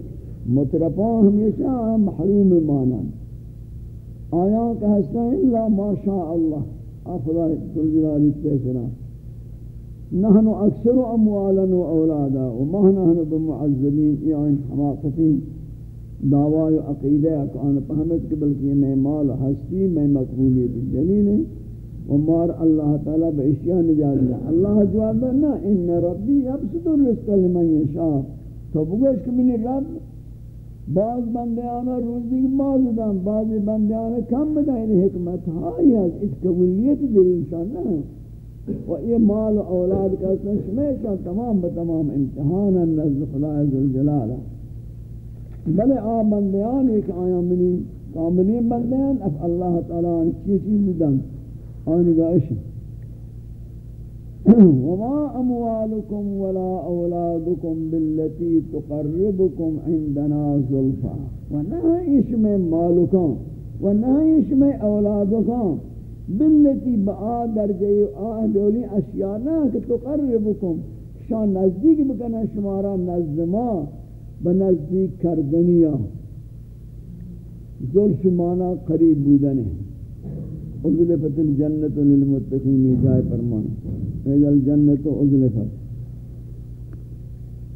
مترپان ہمیشہ محروم مانن آیاں کا حصہ ہے اللہ ما شاء اللہ۔ افضل جلالی پیسنا نحن اکثر اموالا و اولادا وما نحن بمعذبین یعنی حماقتین دعوی و عقیدہ اکان پہمت کے بلکہ میں مال ہستی، میں مقبولیت جلیل ہے ومار اللہ تعالی بے اشیاء نجات دیا۔ اللہ جواب دے نا، ان ربی یبسط الرزق لمن یشاء. تو بگوش کہ منی رب، بعض بندیانا روزی بعض دن بعض بندیانا کم بدائن حکمت ہائی ہے اس قبولیت دلیل شان نا و یہ مال و اولاد کا سمیشان تمام بتمام امتحانا نزد خدا عزالجلالہ بلے آ بندیان ایک آیا منی کاملین بندیان، اف اللہ تعالیٰ نے چی چیز دن. آنی گائش وما اموالکم ولا اولادکم باللتی تقربکم عندنا ظلفا ونہا اشم مالکم ونہا اشم اولادکم باللتی بآ درجہ آہ دولی اشیانا کہ تقربکم شان نزدیک بکنا شمارا نزدما بنزدیک کردنیا ظلف مانا قریب بودن ہے الجنت للمتقین جائے فرمان اذا الجنت ازلفت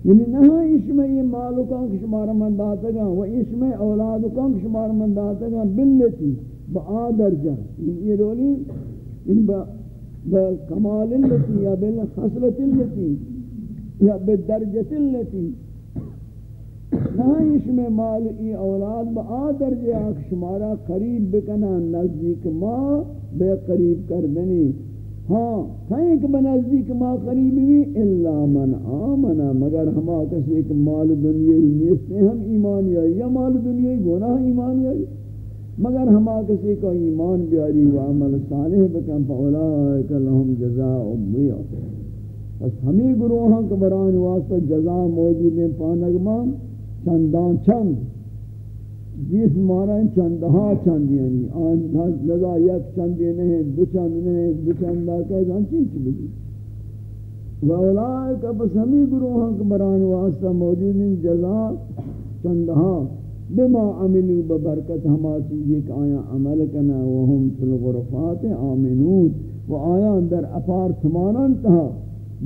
یعنی نہا اس میں یہ مالو کان شمار من داتا گا و اس میں اولاد کان شمار من داتا گا بلتی، با آدرجہ۔ یہ رولی یعنی با کمال اللتی یا بالخصلت اللتی یا بالدرجت اللتی نہائش میں مال ای اولاد با آدر جے آکھ شمارا قریب بکنا نزدیک ما بے قریب کردنی۔ ہاں کہیں کہ بنزدیک ما قریب بھی، الا من آمنا۔ مگر ہما کسی ایک مال دنیای نیستے ہم ایمان یا یا مال دنیای گناہ ایمان یا مگر ہما کسی کا ایمان بیاری و عمل صالح بکن، فاولائک لهم جزاء امویا بس ہمیں گروہاں کبران واسطہ جزا موجود ہیں پانگمان چندان چند. جس مانا چندہا چند یعنی. آن لذا یک چندی نہیں دو چند نہیں دو چند آکے جان چیچ بگی. وَأُولَائِكَ بَسَمِي گروہاں کبران واسطہ موجود ہیں، جزا چندہا. بما عملوا ببرکت ہما چیزی کہ آیا عمل کنا وهم فی الغرفات آمنون. و آیا در اپارتمانان تہا،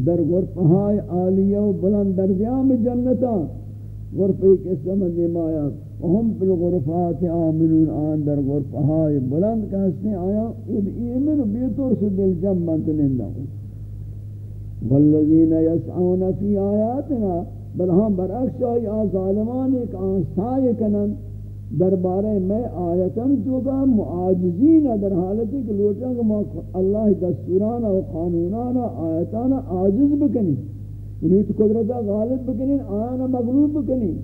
در غرفہائی آلیہ و بلند درجام جنتا. غرفے کے سمجھ مایا ہم فی الغرفات آمنون آن در غرفہائی بلند کہستے آیا؟ اذ ایمن بیتور سے دل جم بنتنندہ والذین یسعون فی آیاتنا، بل ہم برعکس آئی آن ظالمان ایک آنسائے کنن دربارے میں آیتن جو کا معاجزین در حالتی کہ لوٹا کہ اللہ دستورانا و قانونانا آیتانا عاجز بکنی یعنی تو قدرتا غالب بکنین آیانا مغلوب بکنین.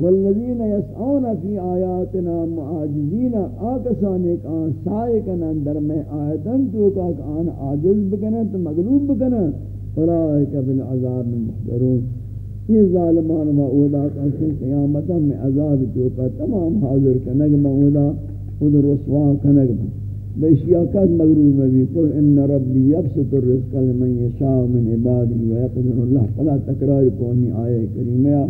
والذین یسعون فی آیاتنا معاجزین، آکسان ایک آن سائے کنن، در میں آیتن تو کا آن عاجز بکنن، تو مغلوب بکنن. فرائک بالعذاب محضرون یہ ظالمان ما اولا کسی قیامتا میں عذاب تو کا تمام حاضر کنگ ما خود رسوا کنگ ما. بیشیاکت مغرور مبی قل ان ربی یبسط الرزق لمن یشاء من عبادی و یقدر اللہ فلا تکرار کونی آئے کریمہ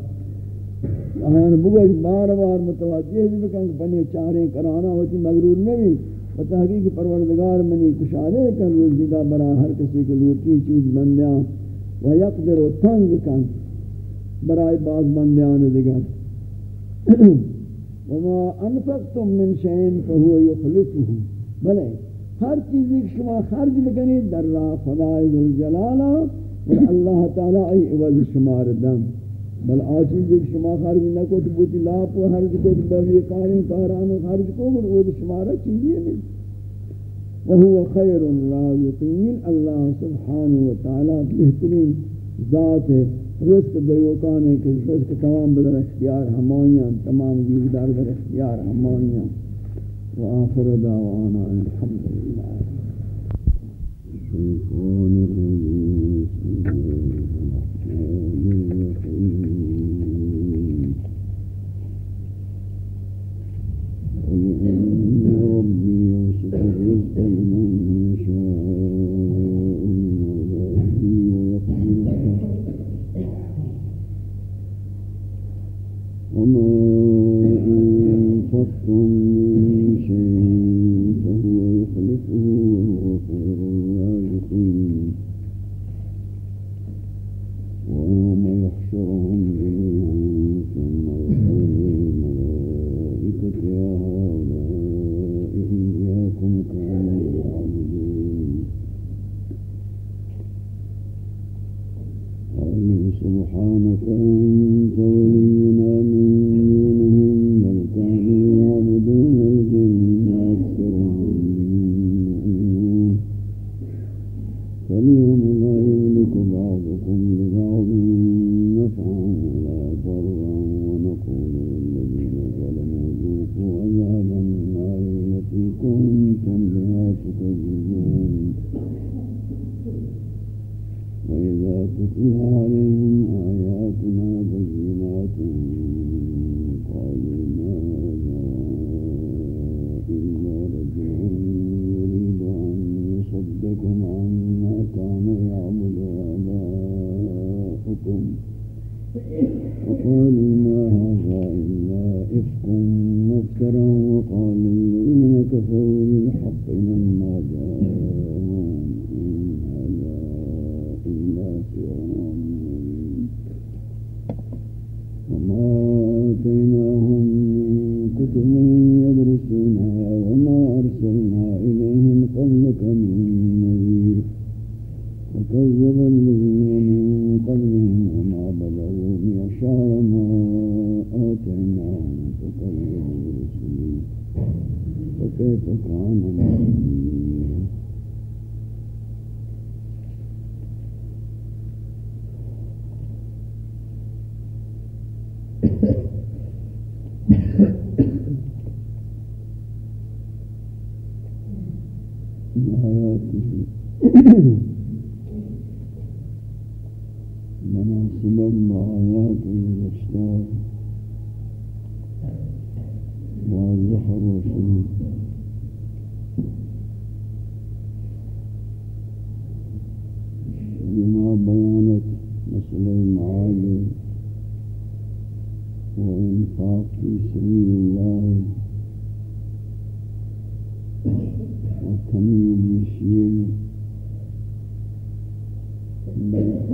آیان بگوش بار بار متوجہ بھی بکن کہ پنی چاریں کرانا ہوتی مغرور نبی. و تحقیق پروردگار منی کشارے کن روزگا برا ہر کسی کے لوٹی چیز بندیاں و یقدر و تنگ کن برای باز بندیان دیگر. وما انفقتم من شئین فهو یخلفه بلے، ہر چیز ایک شما خرج بکنی در راہ خدای ذوالجلالہ اور اللہ تعالی ای عوض شمار دم بل آ چیز ایک شما خرج نہ کو تو بوتی لاپ و خرج کو تو بوی کاریں کاران خرج کو اور وہ شمارا چیز نہیں وهو خير الرازقين الله سبحانه وتعالى بهترين ذات رزق دیوکان ہے کہ رزق تمام بدر اختیار ہمائیاں تمام دیودار در اختیار ہمائیاں وآخر دعوانا الحمدللہ الشيطان الرجيم. الرحمن الرحيم.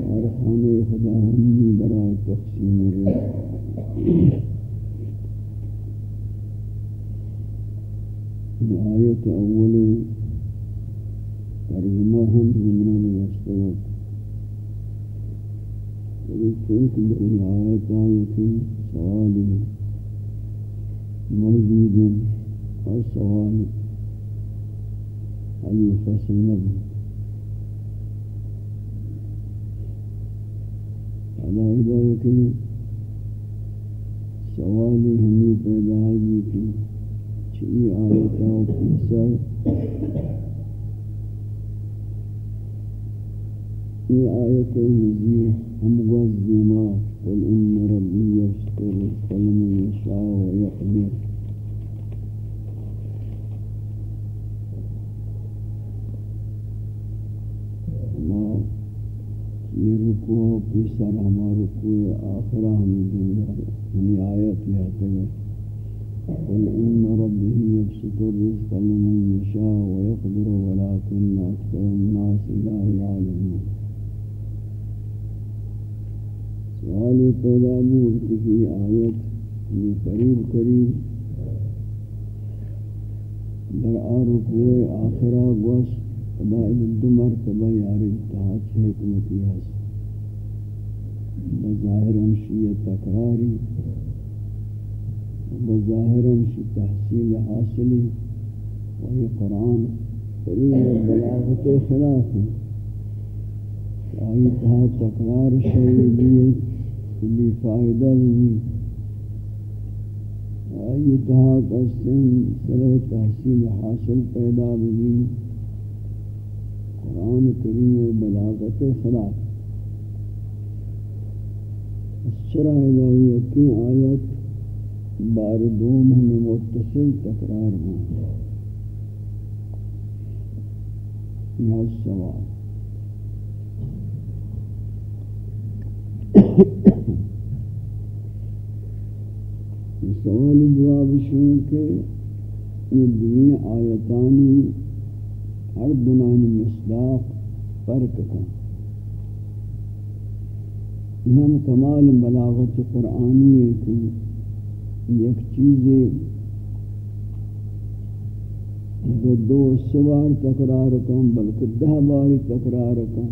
اور خانه خدا همی برای تقسیم رزق آیت اول ترجمہ ہم زمینہ میں دستور سوال موجود اور سوال علی علاحدہ یہ کہ سوال ہمیں پیدا ہے کہ چی آیتاں و پیسر في آية النزيه هم وزما قل إن ربي يشكر فلم يشاء ويقدر الله یہ رکوع کی سر ہمارا رکوع آخرہ ہم دنیا ہمیں آیت یہ کہ قل إن ربه يبسط الرزق لمن يشاء ويقدر ولكن أكثر الناس لا يعلمون سؤال پیدا بود کی آیت یہ قریب قریب. در آرکوع آخرہ قبائل دو مرتبہ یاری اتحاد سے حکمتی ہے بظاہر انشی تکراری بظاہر انشی تحصیل حاصلی وہی قرآن کریم بلاغت خلاف. آئی تہا تقرار شئی بھی بھی فائدہ بھی آئی تہا قسم سرح تحصیل حاصل پیدا بھی قرآن کریم بلاغت خلاف. شرع الہی کی آیت بار دوم ہمیں متصل تکرار ہوں یہ سوال. سوال جواب شروع کہ یہ دنیا آیتانی ہر بنانی مصداق فرق کا یہ ہم کمال بلاغت قرآنی ہے کہ یک چیز دو سوار تکرار کم بلکہ دہ باری تکرار کم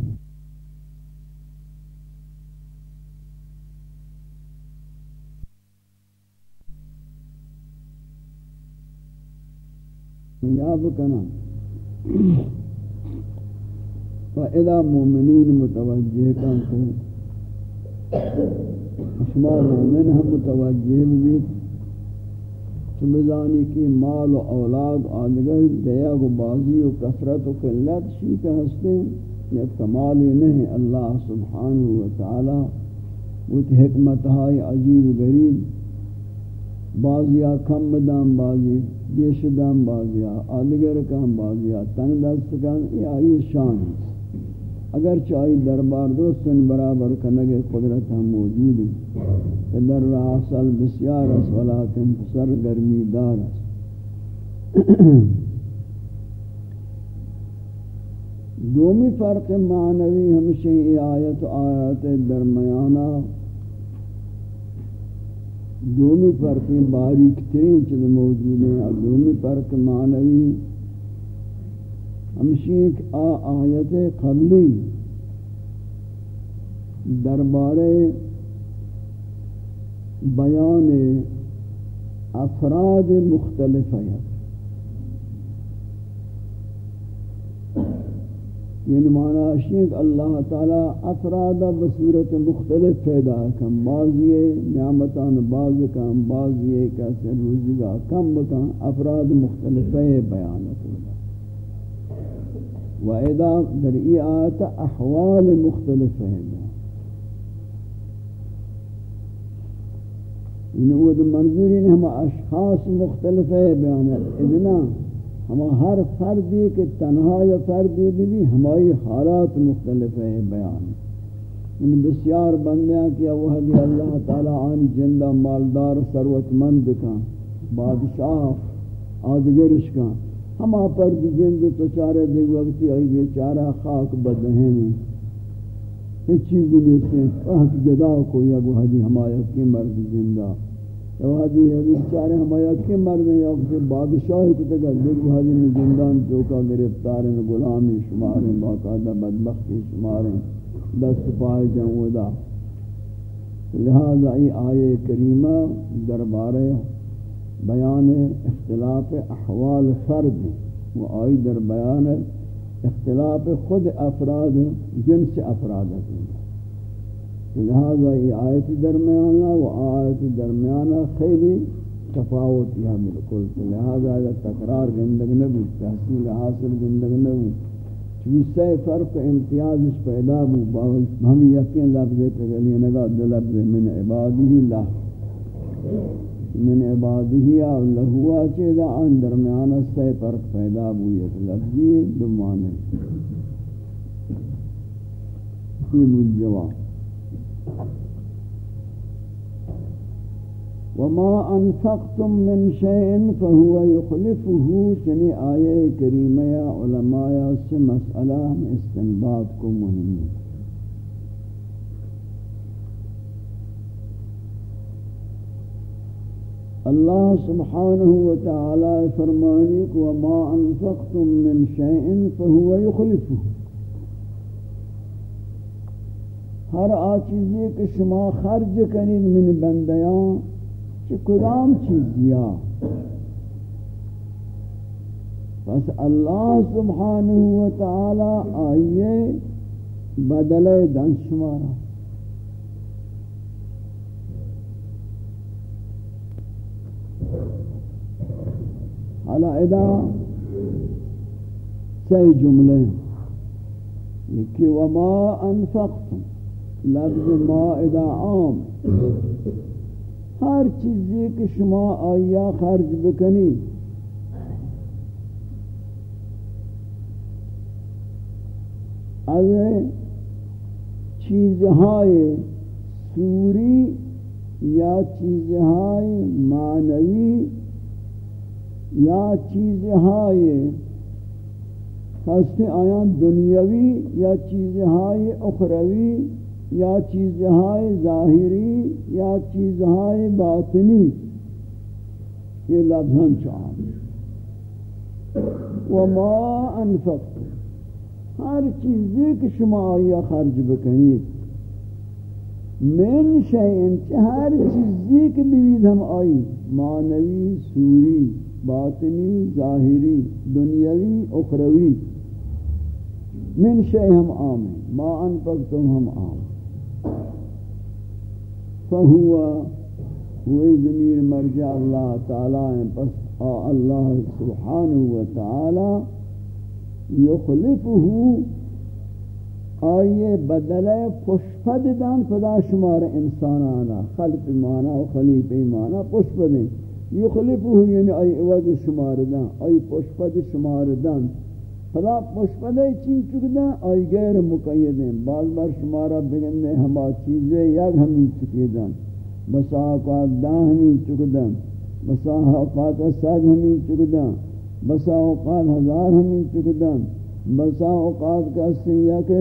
یاب کنا فإذا مومنین متوجہ کن شما مومن ہم متوجہ بھی سمجھانی کی مال و اولاد آدگر دیا و بازی و کثرت و قلت شی کا ہستے یہ کمال نہیں، اللہ سبحانہ و تعالی وہ حکمت ہائی، عجیب غریب بازیا کم دام بازی بیش دام بازیا آدگر کم بازیا تنگ دست کن یہ آئی شان اگر چاہی دربار دوستن برابر کنگے قدرت ہم موجود ہیں۔ در رہا سال بسیار اس ولیکن سر گرمی دار اس دومی فرق معنوی ہمشہ ای آیت و آیات درمیانا دومی فرق باریک ترین چیز موجود ہیں۔ اور دومی فرق معنوی ہمشیک آ آیت قبلی دربار بیان افراد مختلف آیت۔ یعنی معنی شیخ اللہ تعالی افراد بصورت مختلف پیدا کم بعضی نعمتان بعض کم، بعضی کیسے روزگاہ کم بکن. افراد مختلف بیانت و اذا در ای آیت احوال مختلف ہیں. یعنی ان وہ منظوری نے ہم اشخاص مختلف ہے بیان ادنا ہم ہر فردی کے تنہا یا فردی بھی, ہماری حالات مختلف ہے بیان۔ ان بسیار بندیاں کیا وہ اللہ تعالی آنی جندہ مالدار ثروت مند کا بادشاہ آدگرش کا۔ ہما پر جن جو تو چارے دے وقتی آئی بیچارہ خاک بدہنے ہیچ چیز نہیں سے خاک جدا کو یا وہ حدی کی مرد زندہ۔ یا وہ حدی بیچارے ہمایا کی مرد یا کسی بادشاہی کو تکا دیکھ وہ میں زندان چوکا گرفتار ہیں غلامی شماریں، باقاعدہ بدبختی شماریں، دست پائے جنودا لہذا ای آئے کریمہ دربارے بیان اختلاف احوال فرد و آئی در بیان اختلاف خود افراد جنس افراد لہذا یہ آیت درمیانہ و آیت درمیانہ خیلی تفاوت یہ بالکل لہذا اگر تکرار گندگ نبو تحصیل حاصل گندگ نبو چوی سے فرق امتیاز اس پیدا بو ہم یقین لفظ تگلی نگا دو لفظ من عبادی اللہ من عبادی اور لہوا چیزا ان درمیان سے فرق پیدا ہوئی ایک لفظی دو معنی۔ یہ جواب۔ وما أنفقتم من شيء فهو يخلفه چنی آیے کریمہ علماء سے مسئلہ استنباط کو مہم ہے اللہ سبحانہ وتعالی وما أنفقتم من شيء فهو يخلفه. ہر آچیزی کہ شما خرج کنید من بندیان، چی کدام چیز دیا؟ پس اللہ سبحانہ و تعالی آئیے بدلے دن شمارا حالا ادا سی جملے۔ یکی وما انفقتم۔ لفظ ما ادا عام. ہر چیزی کہ شما آیا خرج بکنی. از چیزهای سوری یا چیزهای معنوی یا چیزهای خاص آیان دنیاوی یا چیزهای اخروی یا چیزهای ظاہری یا چیزهای باطنی یہ لفظاں چاہاں وما انفقت۔ ہر چیزی کہ شما آیا خرج بکنید۔ من شئین چه ہر چیزی کہ بیوید ہم آئی۔ معنوی، سوری، باطنی، ظاہری، دنیاوی، اخروی۔ من شئ ہم آمیں ما انفقتم ہم آمیں فہوا ہوئی ضمیر مرجع اللہ تعالی ہیں، پس آ اللہ سبحانہ وتعالی یخلفہ آئیے بدلے پشپد دان پدا شمار انسانانا، خلف مانا و خلیف مانا پشپد یخلفہ یعنی آئی عوض شمار دان، آئی پشپد شمار دان۔ فلا پشپدے چین چکدیں آئی غیر مقیدیں۔ بعض بار شمارا بگندے ہما چیزیں یک ہمیں چکیدیں بسا اوقات دان ہمیں چکدیں بسا اوقات ساد ہمیں چکدیں بسا اوقات ہزار ہمیں چکدیں بسا اوقات کا سیاہ کے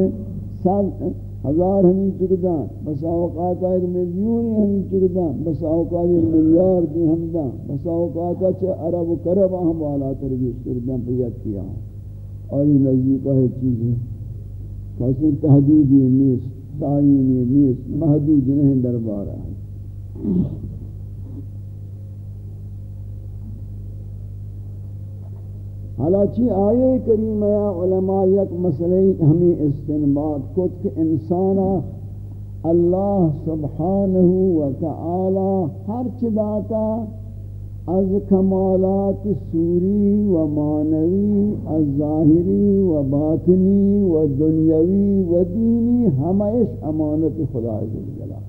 سات ہزار ہمیں چکدیں بسا اوقات ایک ملیونی ہمیں چکدیں بسا اوقات ایک ملیار دی ہمدیں بسا اوقات اچھے عرب و کرب ہم والا ترگیش کردیں پیت کیا ہوں آئی نزدیک ہے چیزیں۔ خاصی تحدیدی نیست تعینی نیست، محدود نہیں دربار ہے حالانچہ آئے کریم یا علماء یک مسئلہ ہمیں استنباد کت کہ انسانا اللہ سبحانہ وتعالی ہر چداتا از کمالات سوری و معنوی، از ظاہری و باطنی و دنیاوی و دینی ہمیش امانت خدا جلالہ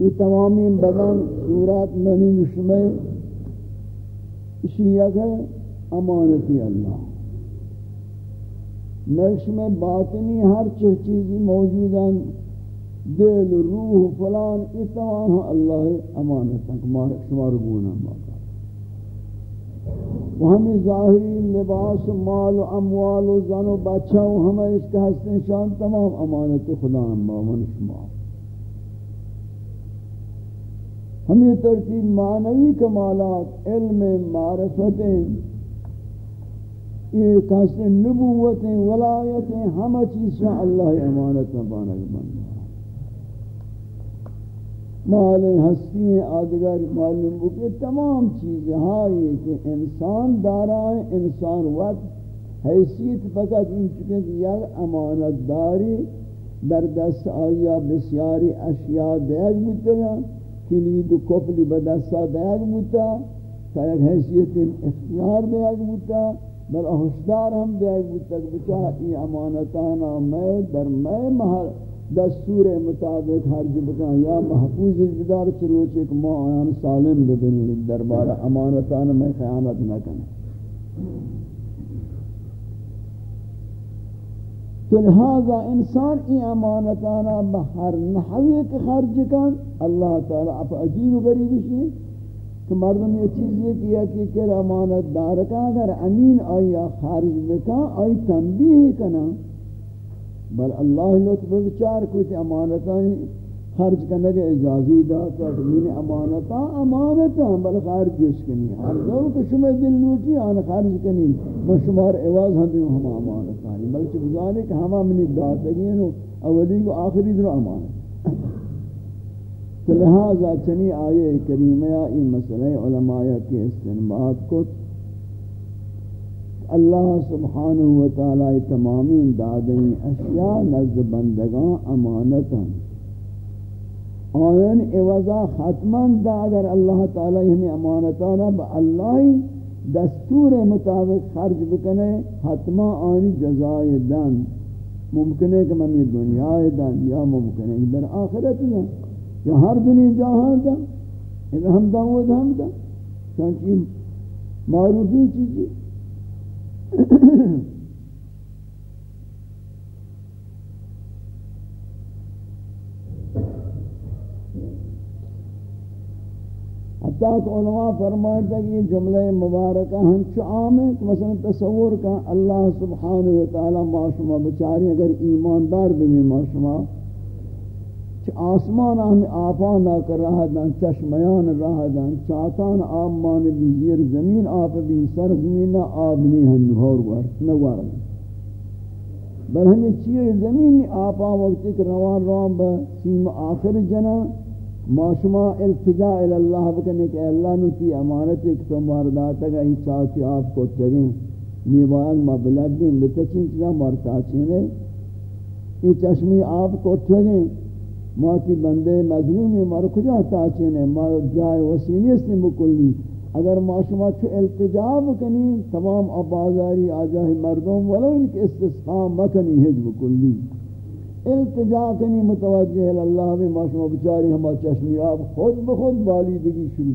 یہ تمامی بدن صورت منی مشمع اشیت ہے امانتی اللہ. نقش میں باطنی ہر چیزی موجود ہیں دل، روح فلان اتوان اللہ امانت شمار بونا موقع و ہمیں ظاہری لباس مال و اموال و زن و بچہ و ہمیں اس کا حسن شان تمام امانت خدا من شما. ہمیں ترتیب معنوی کمالات، علم معرفتیں یہ کہتے نبوتیں ولایتیں ہمیں چیز اللہ امانت بانا بنا مال ہستی آدگر معلوم ہو کہ تمام چیزیں ہائی کہ انسان دارا ہے انسان وقت، حیثیت فقط ان چکے کہ یک امانت داری در دست آیا بسیاری اشیاء دیگ بودتا کلید و کپلی بدستا دیگ بودتا تا یک حیثیت اختیار دیگ بودتا بل احشدار ہم دیگ بودتا کہ بچہ ای امانتانا میں در میں محل دستور مطابق حرج بکن. یا محفوظ جدار چروچ ایک ما آیان سالم ببنی دربار امانتان میں خیانت نہ کریں تو لہذا انسان ای امانتانا بہر نحوی کے خرج کن اللہ تعالی اپ عجیب و غریب ہے کہ مردم یہ چیز یہ کیا کہ کہ امانت دار کا اگر امین آیا خارج بکا آئی تنبیہ کنا بل اللہ لطف بچار کچھ امانتاں خرچ کرنے کے اجازی دا تو من امانتاں امانتاں، بل خرچ جس کنی۔ ہر دور کو شما دل لوٹی، آن خرچ کنی۔ میں شمار عواز ہم دیو ہم امانتاں بلکہ بزانے کہ ہم منی داتگین اولی و آخری در امانت۔ لہذا چنی آئے کریمہ ای مسئلہ علماء کے استنباد کو اللہ سبحانہ وتعالی تمامی دادیں اشیاء نزد بندگان امانتاں آئین عوضا ختمان دا اگر اللہ تعالی ہمیں امانتانا با اللہ دستور مطابق خرج بکنے حتما آنی جزائے دن۔ ممکن ہے کہ میں دنیا دن یا ممکن ہے در آخرت دن۔ یا ہر دنیا جہاں دن اذا ہم دن وہ دن۔ دن چانچہ معروفی چیزی؟ حتیٰ کہ علماء فرمائے کہ یہ جملہ مبارکہ ہم چو عام ہے کہ مثلا تصور کا اللہ سبحانہ وتعالی معاشمہ بچاری اگر ایماندار بھی معاشمہ چھ آسمان ہمیں آفان نہ کر رہا دن چشمیان رہا دن چاہتان آب مان بھی زیر زمین آپ بھی سر زمین آب نہیں ہن نہور ورد نوار بل ہمیں چیر زمین آپا وقت ایک روان روان با سیم آخر جنہ ما شما التجا اللہ بکنے کہ اللہ نو تی امانت ایک تو مارداتا گا ہی چاہتی آپ کو تگیں نیوال ما بلد دیں بتچین چیزا مارتا چینے۔ یہ چشمی آپ کو تگیں ما تی بندے مظلومی مارو کجا تا چینے مارو جائے وسینی سے مکلی اگر ما شما چھو التجا بکنی، تمام آبازاری، آجاہی مردم، ولو ان کے استثقام مکنی حجب کلی التجا کنی، متوجہ اللہ میں معاشمہ بچاری ہما چشمی آپ خود بخود بالی دگی شروع۔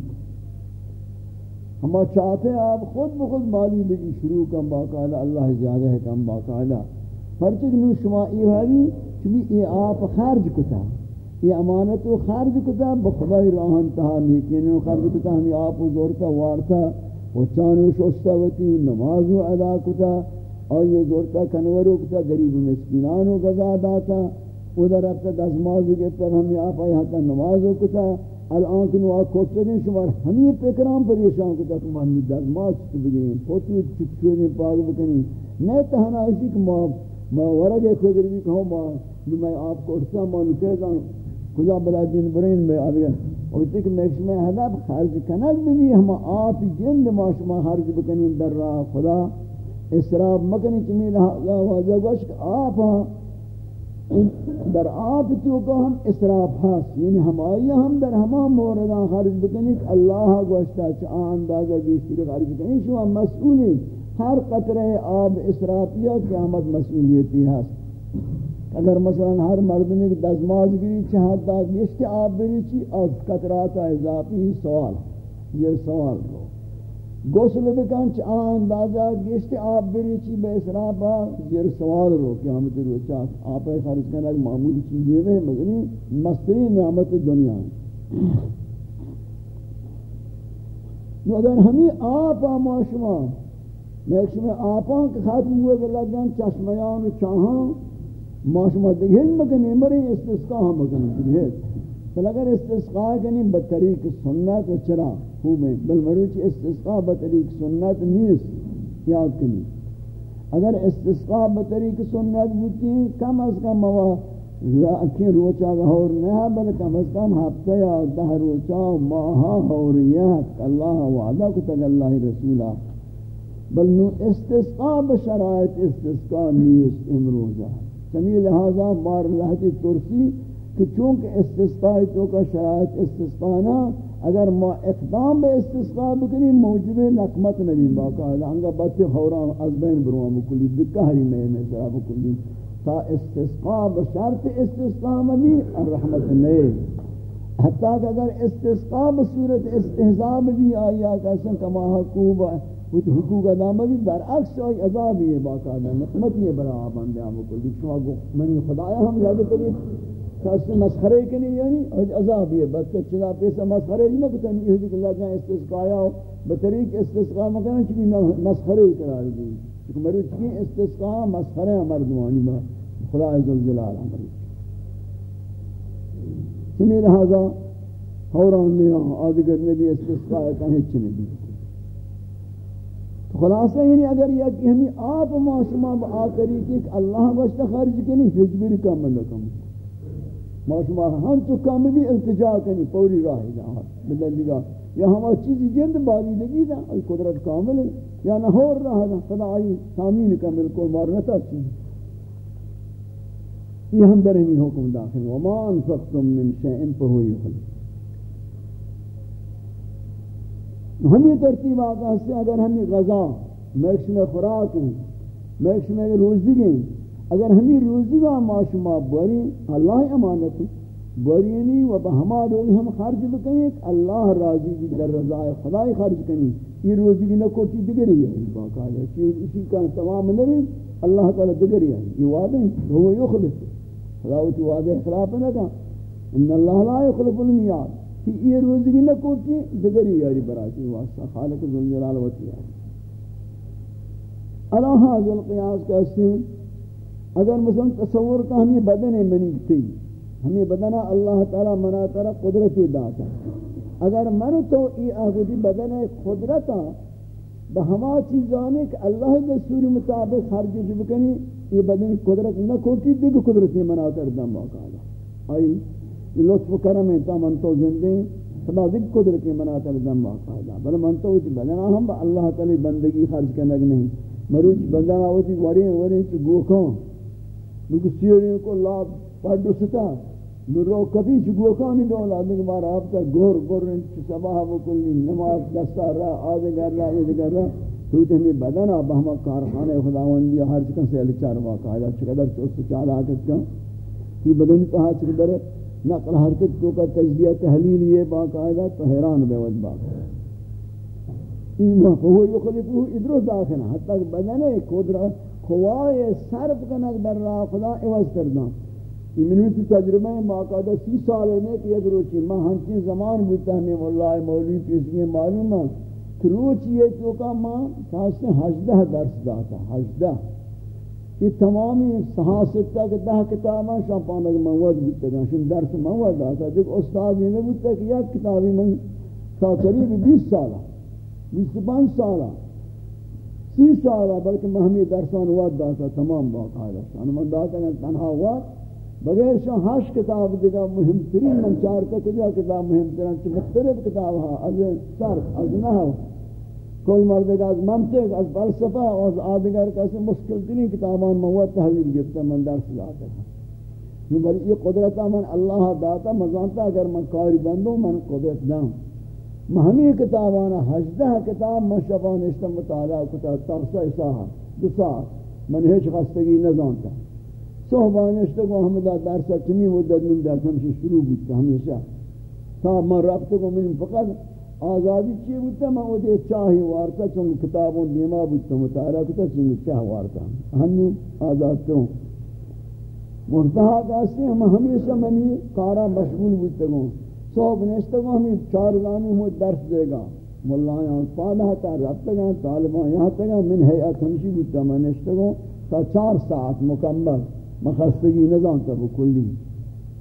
ہما چاہتے ہیں آپ خود بخود بالی دگی شروع کم باقاعدہ، اللہ زیادہ ہے کم باقاعدہ۔ پرچک نو شما ایواری چمی ای آپ خارج کتا۔ یہ امانت و خارج کتا بخدای راہن تہا لیکن خارج کتا ہمیں آپ و زورتا وارتا و چانو شوشتا وتی نمازو ادا کتا اور یہ زورتا کنورو کتا غریب مسکینانو گزا داتا ادھر اب تک ازماز گتا ہم یہاں پائی حتی نمازو کتا الان کنو آکھ کوچتگیں شمار ہمیں پکرام پر یہ شان کتا کہ ہمیں دازماز کتا بگئیں پوچوی چکچوئیں پاگ بکنی نہیں تہنا اسی کہ ما ما ورگے خودر بھی کہوں ما میں آپ کو ارسا ما نکیزا کجا بلا جن برین میں آدھگا؟ اور تک میکس میں حدب خرج کنک بھی ہم آپ جند ما شما خرج بکنیم در راہ خدا۔ اسراف مکنی چمی لہذا واجہ گوش کہ آپ ہاں، در آپ تو کو ہم اسراف ہاس یعنی ہم آئی ہم در ہمان موردان خارج بکنی کہ اللہ گوشتا چاہ اندازہ گیشتی خارج بکنی شما مسئولی ہر قطرہ آب اسرافیہ قیامت مسئولیتی ہے اگر مثلا ہر مردمی کی دزماز گری چاہت داد گیشتی آب بری چی، از قطرات اضافی سوال یہ سوال رو گوسل بکن چ آن دادا گشت آپ بری چی بے اسرابا زیر سوال رو قیامت رو چا آپ خارج کرنا ایک معمولی چیز یہ ہے مگنی مستری نعمت دنیا نو اگر ہمیں آپ معاشما میک میں آپاں کے خاتم ہوئے کہ لگن چشمیان چاہاں معاشما دیکھیں مگنی، مری استسقا استسقاہ مگنی بل اگر استسقاء کنی بطریق سنت و چرا خوب ہے. بل مروچ استسقاء بطریق سنت نیست، یاد کنی. اگر استسقاء بطریق سنت بوتی کم از کم موا یا اکی روچا غور نہ، بل کم از کم ہفتہ یا دہ روچا ماہا ہوریت اللہ وعدہ کتگ اللہ رسولہ. بل نو استسقاء بشرائط استسقاء نیست، امروزہ. چمی لہذا مار لہتی ترسی کہ چونکہ استثناء تو کا شرائط استثناء اگر ما اقدام بے استثناء بکنی موجب نقمت نبی باقاعدہ ہنگا بچے خوران از بین بروان بکلی بکہری میں میں سرا بکلی. تا استثناء بشرط استثناء مبی الرحمت نہیں حتیٰ کہ اگر استثناء بصورت استحضاء بھی آیا کسن کما حقوب کچھ حقوق ادا بھی برعکس آئی عذاب یہ باقاعدہ نقمت یہ برا آبان دیا بکلی شما منی خدایا ہم یاد کری کس مسخرے کے نہیں یعنی عذاب یہ بس چلا پیسہ مسخرے نہ کتن یہ کہ اللہ جان استسقایا ہو بطریق استسقاء مکان چھ مسخرے قرار دی کہ مرد کی استسقاء مسخرے مردوانی ما. خدا عز الجلال امر سنی لہذا حوران نے آدگر نبی استسقاء کا ہچ نہیں خلاصہ یعنی اگر یہ کہ ہمیں آپ معاشمہ با آکری کہ اللہ وشت خارج کے نہیں حجبری کا ملکم ما شما ہم تو کام بھی التجا کنی پوری راہ جہاں بدل دیگا، یا ہم چیزی جند باری لگی دا قدرت کامل ہے، یا نہ ہو رہا دا خدا آئی تامین کا بالکل مارنتا چیز. یہ ہم در ہمی حکم داخل وما انفقتم من شئن فہو یخلق. ہمیں ترتیب آقا سے اگر ہمیں غذا میکش خوراک ہیں میکش میں روزی ہیں، اگر ہمیں روزی کا معاشمہ بری، اللہ امانت بری نہیں و ہما روزی ہم خرج بکنیں اللہ راضی بھی در رضا خدای خرج کنی یہ روزی کی نکوٹی دگری ہے باقاعدہ اسی کا تمام نبی اللہ تعالی دگری ہے۔ یہ وعدہ ہے، وہ یخلف خدا وہ وعدہ خلاف نہ کہا۔ ان اللہ لا یخلف المیعاد کہ یہ روزگی نہ کوتی دگری یاری براتی واسطہ خالق ذوالجلال و تیار اللہ حاضر قیاس کہتے ہیں اگر مثلا تصور کا ہمیں بدن منی ہمیں بدن اللہ تعالی منا تعالی قدرتی داتا اگر من تو ای آگودی بدن قدرتا بہما چیزانے کہ اللہ دستور مطابق ہر خرج بکنی، یہ بدن قدرت نہ کوتی دیکھ قدرتی منا کر دم واقعا آئی لطف کرم ہے تا من تو زندے خدا ذکر قدرت قدرتی مناتر دم باقاعدہ بل من تو ہوتی بدنا ہم اللہ تعالی بندگی خرج کرنگ نہیں. مروچ بندنا ہوتی وری وری چو گوکاں نکو سیوری کو لاب پڑھو ستا نرو کبھی چو گوکاں دولا آدھے مارا آپ کا گور گور چو سباہ وکلی نماز دستا رہا آدھے گر رہا یہ گر رہا تو تے ہمیں بدنا بہما کارخانے خداوندی ہر چکن سے علی واقعہ چقدر چوست چال آکت کا. کہ بدن کہا چقدر نقل حرکت کو کا تجزیہ، تحلیل، یہ باقاعدہ تو حیران بے ود باق ایمان وہ یخلقه ادرو داخل حتی کہ بدن قدرت خوائے صرف کنک در راہ خدا عوض کرنا یہ منویتی تجربہ باقاعدہ سی سال ہے کہ یک روچی ماں ہنچین زمان بودتا ہمیں، واللہ مولی پیسنگے معلوم ہے۔ کہ روچی یہ چوکا ماں کہاستے ہجدہ درس داتا ہجدہ یہ تمامی سہاستہ کے دہ کتاباں شاپانک مواد بودتا گا شن درس مواد آتا دیکھ استاد یہ نبودتا کہ یک کتابی من تا قریب بیس سالہ، بیس پانچ سالہ، سی سالہ، بلکہ مہمی درسان واد داتا تمام باقاعدہ شان من داتا کہ تنہا واد، بغیر شان ہاش کتاب دیگا مہم ترین من چارتا کجا کتاب مہم ترین، چھ مختلف کتاب ہاں از سر، از نحو۔ کوئی مرد از منطق، از فلسفہ از آدگر کسی مشکل ترین کتابان موت تحویل گفتا من درس لاتا ہے بلی یہ قدرت من اللہ داتا مزانتا اگر من کاری بندوں من قدرت دام میں ہمیں کتابانا حجدہ کتاب من شفا نشتا مطالعہ کتا ترسا ساہا دو ساعت. من ہیچ خستگی نزانتا صحبہ نشتا کو ہمدہ درسا چمی مدد من درس ہمشی شروع بودتا ہمیشہ تا من ربتا کو من فقط آزادی چی بودتا میں او دے چاہی وارتا، چون کتابوں دیما بودتا مطالعہ کتا چون چاہ وارتا. ہنو آزاد کروں مرتحا کہاستے ہم ہمیشہ منی کارا مشغول بودتا گوں صحب نشتا گوں ہمیں چار زانی ہوں درس دے گا ملہ یہاں تا ربتا گا طالبان یہاں تا گا من حیعت ہمشی بودتا میں نشتا گوں تا چار ساعت مکمل. مخستگی نظام تا بکلی.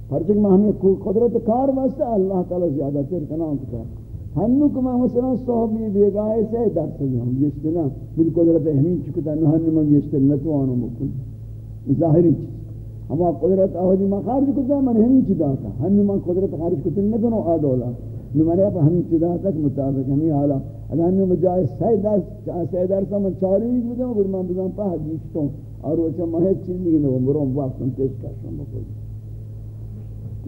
پرچک میں ہمیں قدرت کار واسطہ اللہ تعالی زیادہ تر کنام کتا ہنو کما مثلا صاحب یہ بیگائے سے درس ہم گشتنا بالکل رب اہمین چکتا نہ ہنو من گشتنا تو آنو مکن ظاہری ہما قدرت آہدی ما خارج کو کتا من ہمین چدا تھا ہنو من قدرت خارج کتا نہ کنو آدولا نمانے پا ہمین چدا تک مطابق. ہمیں حالا اگر ہنو بجائے سی درس سی درس من چاری بھی بدم اگر من بزن حدیث تو اور وہ چا مہد چیز لگنے وہ مروں وقت ہم تیز کرتا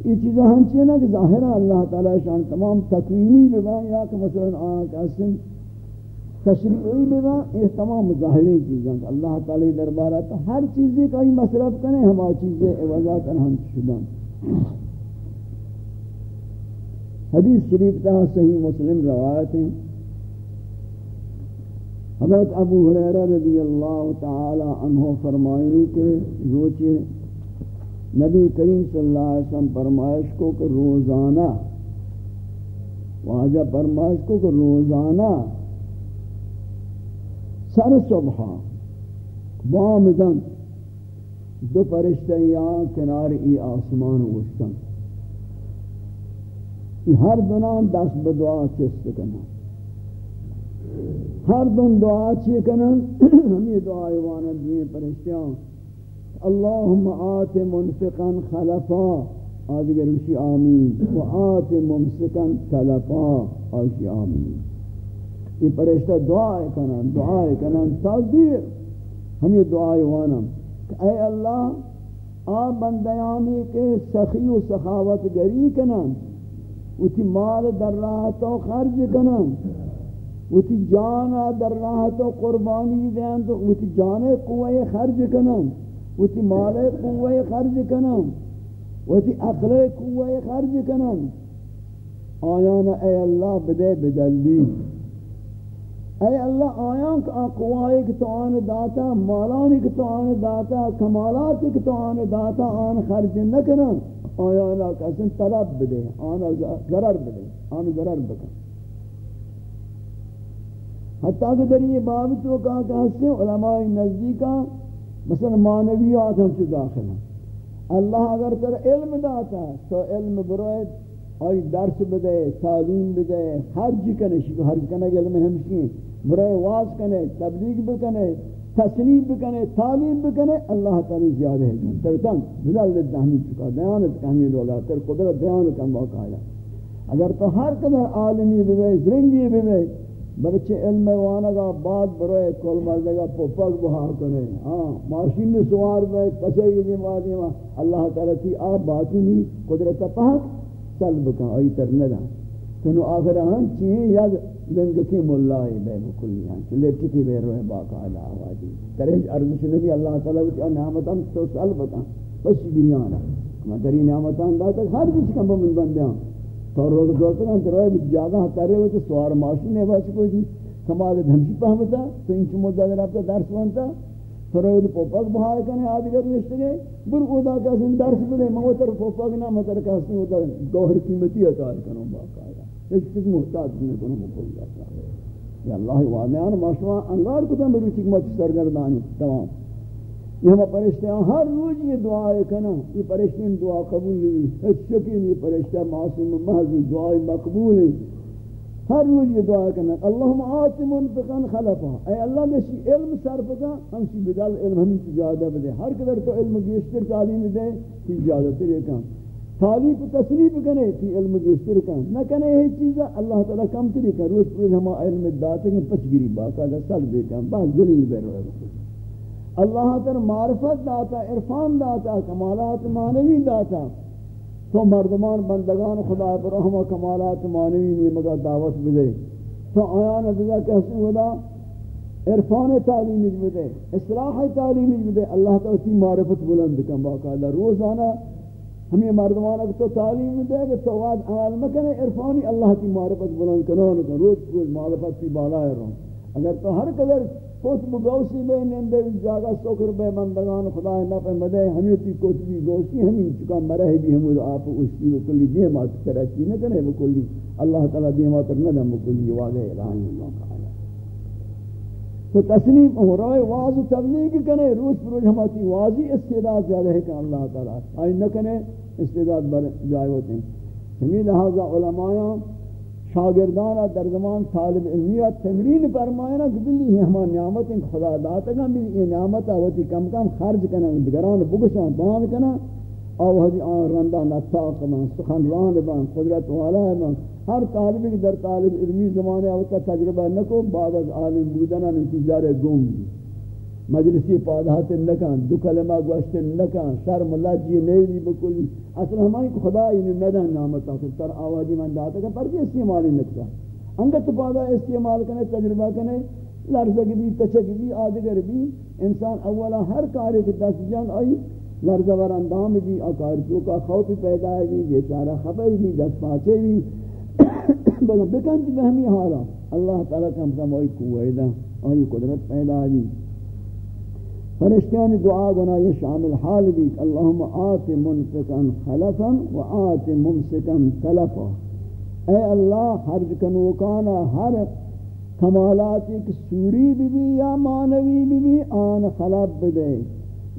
یہ چیزیں ہم چیئے نا کہ ظاہرہ اللہ تعالی شان تمام تکوینی ببا یا کہ مثلا آنکھ اسن تشریعی ببا یہ تمام ظاہری چیزیں کہ اللہ تعالی دربارہ تو ہر چیزی کا ہی مصرف کریں ہما چیزیں عوضات ہم شدن حدیث شریف تا صحیح مسلم روایت ہیں۔ حضرت ابو حریرہ رضی اللہ تعالی عنہ فرمائنی کے روچے نبی کریم صلی اللہ علیہ وسلم فرمائش کو کہ روزانہ، واجہ فرمائش کو کہ روزانہ سر صبح بامدن دو پرشتہ یہاں کنار ای آسمان وشتن ای ہر دنان دست بدعا چست کنا ہر دن دعا چی کنا ہمیں دعای وانا دوئے پرشتیاں اللهم آت منفقا خلفا. آدگر اسی آمین. و آت ممسکن تلپا آشی آمین. یہ پرشتہ دعائے کنن دعائے کنن تازدیر ہم یہ دعائے وانم. کہ اے اللہ، آ بندیانی کے سخی و سخاوت گری کنن و تی مال در راہ تو خرج کنن و تی جانا در راہ تو قربانی دین تو و تی جانے قوی خرج کنن و تی مال قوی خرج کنن و تی اقلے قوی خرج کنن آیانا اے اللہ بدے بدلی. اے اللہ آیاں کا قوائی کہ تو آن داتا، مالانی کہ تو آن داتا، کمالاتی کہ تو آن داتا، آن خرج نکنا آیانا کسن طلب بدے آن ضرر بدے آن ضرر بکن. حتیٰ کہ در یہ باب تو کہا کہ ہستے علماء نزدیکا مثلا مانویات ہم سے داخل ہیں۔ اللہ اگر تر علم داتا تو علم بروئے آئی درس بدے، تعلیم بدے حرج جی کنے شکو حرج جی کنے علم ہمشی برای واز کنے، تبلیغ بکنے تصنیب بکنے، تعلیم بکنے، اللہ تعالی زیادہ ہے۔ ترتن بلال دہمی چکا دیانت کہمی لولا تر قدرت دیانت کم واقع ہے۔ اگر تو ہر قدر عالمی بوے زرنگی بوے بچے علم وانا کا بعد برائے کل مردگا پوپک بہا کرے۔ ہاں ماشین نے سوار بے تچائی دی مادی اللہ تعالی تی آپ باتی نہیں قدرت پاک سلب کا آئی تر ندا تنو آخر ہاں چیئے یاد لنگ کی ملائی بے مکلی ہاں چلے ٹکی بے روح باقا اللہ آوازی ترہج ارزش نبی اللہ تعالیٰ وچ نعمتاں تو سلبتاں بس بیریانا کما تری نعمتاں دا تک ہر جس کم من بندیاں۔ تو روز دوستان ہم تروئے بچ جاگہ ترے ہوئے تو سوار ماشین ہے باش کوئی جی کمال دھمشی پہمتا تو انچ مدہ در آپ درس وانتا تروئے تو پوپک بہار کنے آدھگر نشتے گئے۔ بر اودا کسی درس بدے موتر پوپک نہ مطر کسی ہوتا گوھر قیمتی اتار کنوں باقا اس چیز محتاج نہیں کنو بکل جاتا ہے۔ یا اللہ وعدیان ماشوا انگار کو تم روچی کمت سرگردانی، تمام۔ یہ ہم پرشتے ہر روز یہ دعائے کنا یہ پرشتے ہیں دعا قبول نہیں اس شکین یہ پرشتے معصوم محضی دعائے مقبول ہیں ہر روز یہ دعا کنا اللہم آتی منفقا خلفا۔ اے اللہ بشی علم صرفکا ہمشی بدل علم ہمیں تجادہ بدے ہر قدر تو علم گیشتر تعلیم دے تجادہ ترے کن تعلیف و تصریف کنے تی علم گشتر کن نہ کنے یہ چیزا اللہ تعالی کم تری کن روز پر ہما علم داتے ہیں پچگیری باقا دا سل بے کن بہت ذلیل بے روئے اللہ تعالی معرفت داتا، عرفان داتا، کمالات معنوی داتا۔ تو مردمان، بندگان، خدا پر ہما کمالات معنوی نہیں مگا دعوت بدے تو آیان ادھا کہتے ہودا عرفان تعلیمی بدے اصلاح تعلیمی بدے اللہ تعالی معرفت بلند کن باقا دا روزانہ ہمیں مردمان اگر تو تعلیم دے کہ تو واد عمل مکنے، عرفانی اللہ کی معرفت بلند کنون کن روز روز معرفت کی بالا ہے۔ رہا اگر تو ہر قدر کتب گوشی بے نندے جاگا سکر بے مندگان خدا نفع مدے ہمیں تی کتبی گوشی ہمیں چکا مرہ بھی ہمیں آپ اسی وکلی دیمات ترچی نہ کنے بکلی اللہ تعالی دیمات ندم بکلی واضح الہی اللہ تعالی تو تسلیم ہو رہا ہے واضح تبلیغ کنے روز پر روز ہماری واضح استعداد زیادہ ہے کہ اللہ تعالی آئی نہ کنے استعداد بر جائے ہوتے ہیں۔ ہمیں لہذا علماء شاگردان در زمان طالب علمیت تمرین فرمائنا کہ بلی ہمان نعمت خدا داتا گا بلی یہ نعمت آواتی کم کم خرج کنا دگران بگشان بان کنا او ہدی آن رندہ نتاق من، سخن ران بان قدرت والا بان ہر طالب در طالب علمی زمانے آوتا تجربہ نکو بعد از عالم بودنا نتیجہ رہ دی مجلسی پادہات نکان دو کلمہ گوشت نکان شرم لجی نیلی بکلی اصلا ہماری خدا این ندن نامتا تر آوازی من داتا کہ پر استعمالی نکتا. انگا تو پادا استعمال کنے، تجربہ کنے، لرزگ بھی تچک بھی آدگر بھی انسان اولا ہر کاری کی دست جان آئی لرزہ ور اندام بھی آکارچوں کا خوف پیدا ہے بھی بیچارہ خبر بھی دست پاچے بھی بلن بکن چی بہمی حالا، اللہ تعالیٰ کم کم آئی قویدہ آئی قدرت پیدا ہے فرشتیان دعا گنا یہ شامل حال بھی اللہم آت منفقا خلفا و آت ممسکا تلفا۔ اے اللہ ہر کنوکانا، ہر کمالاتی کی سوری بھی بھی یا مانوی بھی بھی آن خلف بدے۔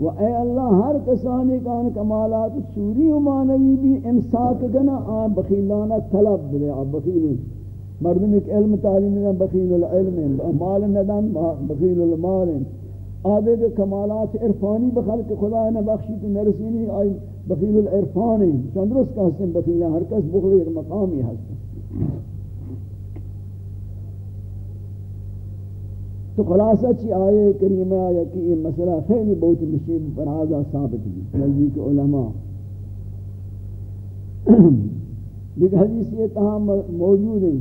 و اے اللہ، ہر کسانی کا آن کمالات سوری و مانوی بھی امساک گنا آن بخیلانا طلب بدے۔ آن بخیلی مردم ایک علم تعلیم بخیل العلم مال ندن بخیل المال آدھے کے کمالات عرفانی بخلق خدا نے بخشی تو نرسینی آئی بخیل العرفانی. چندرس کا حسن بخیلہ ہر کس بخلی ایک مقامی حسن تو خلاصہ چی؟ آئے کریمہ آیا کہ یہ مسئلہ خیلی بہت نشیب پر آزا ثابت ہے نزدیک علماء لیکن حدیث یہ تہاں موجود ہے.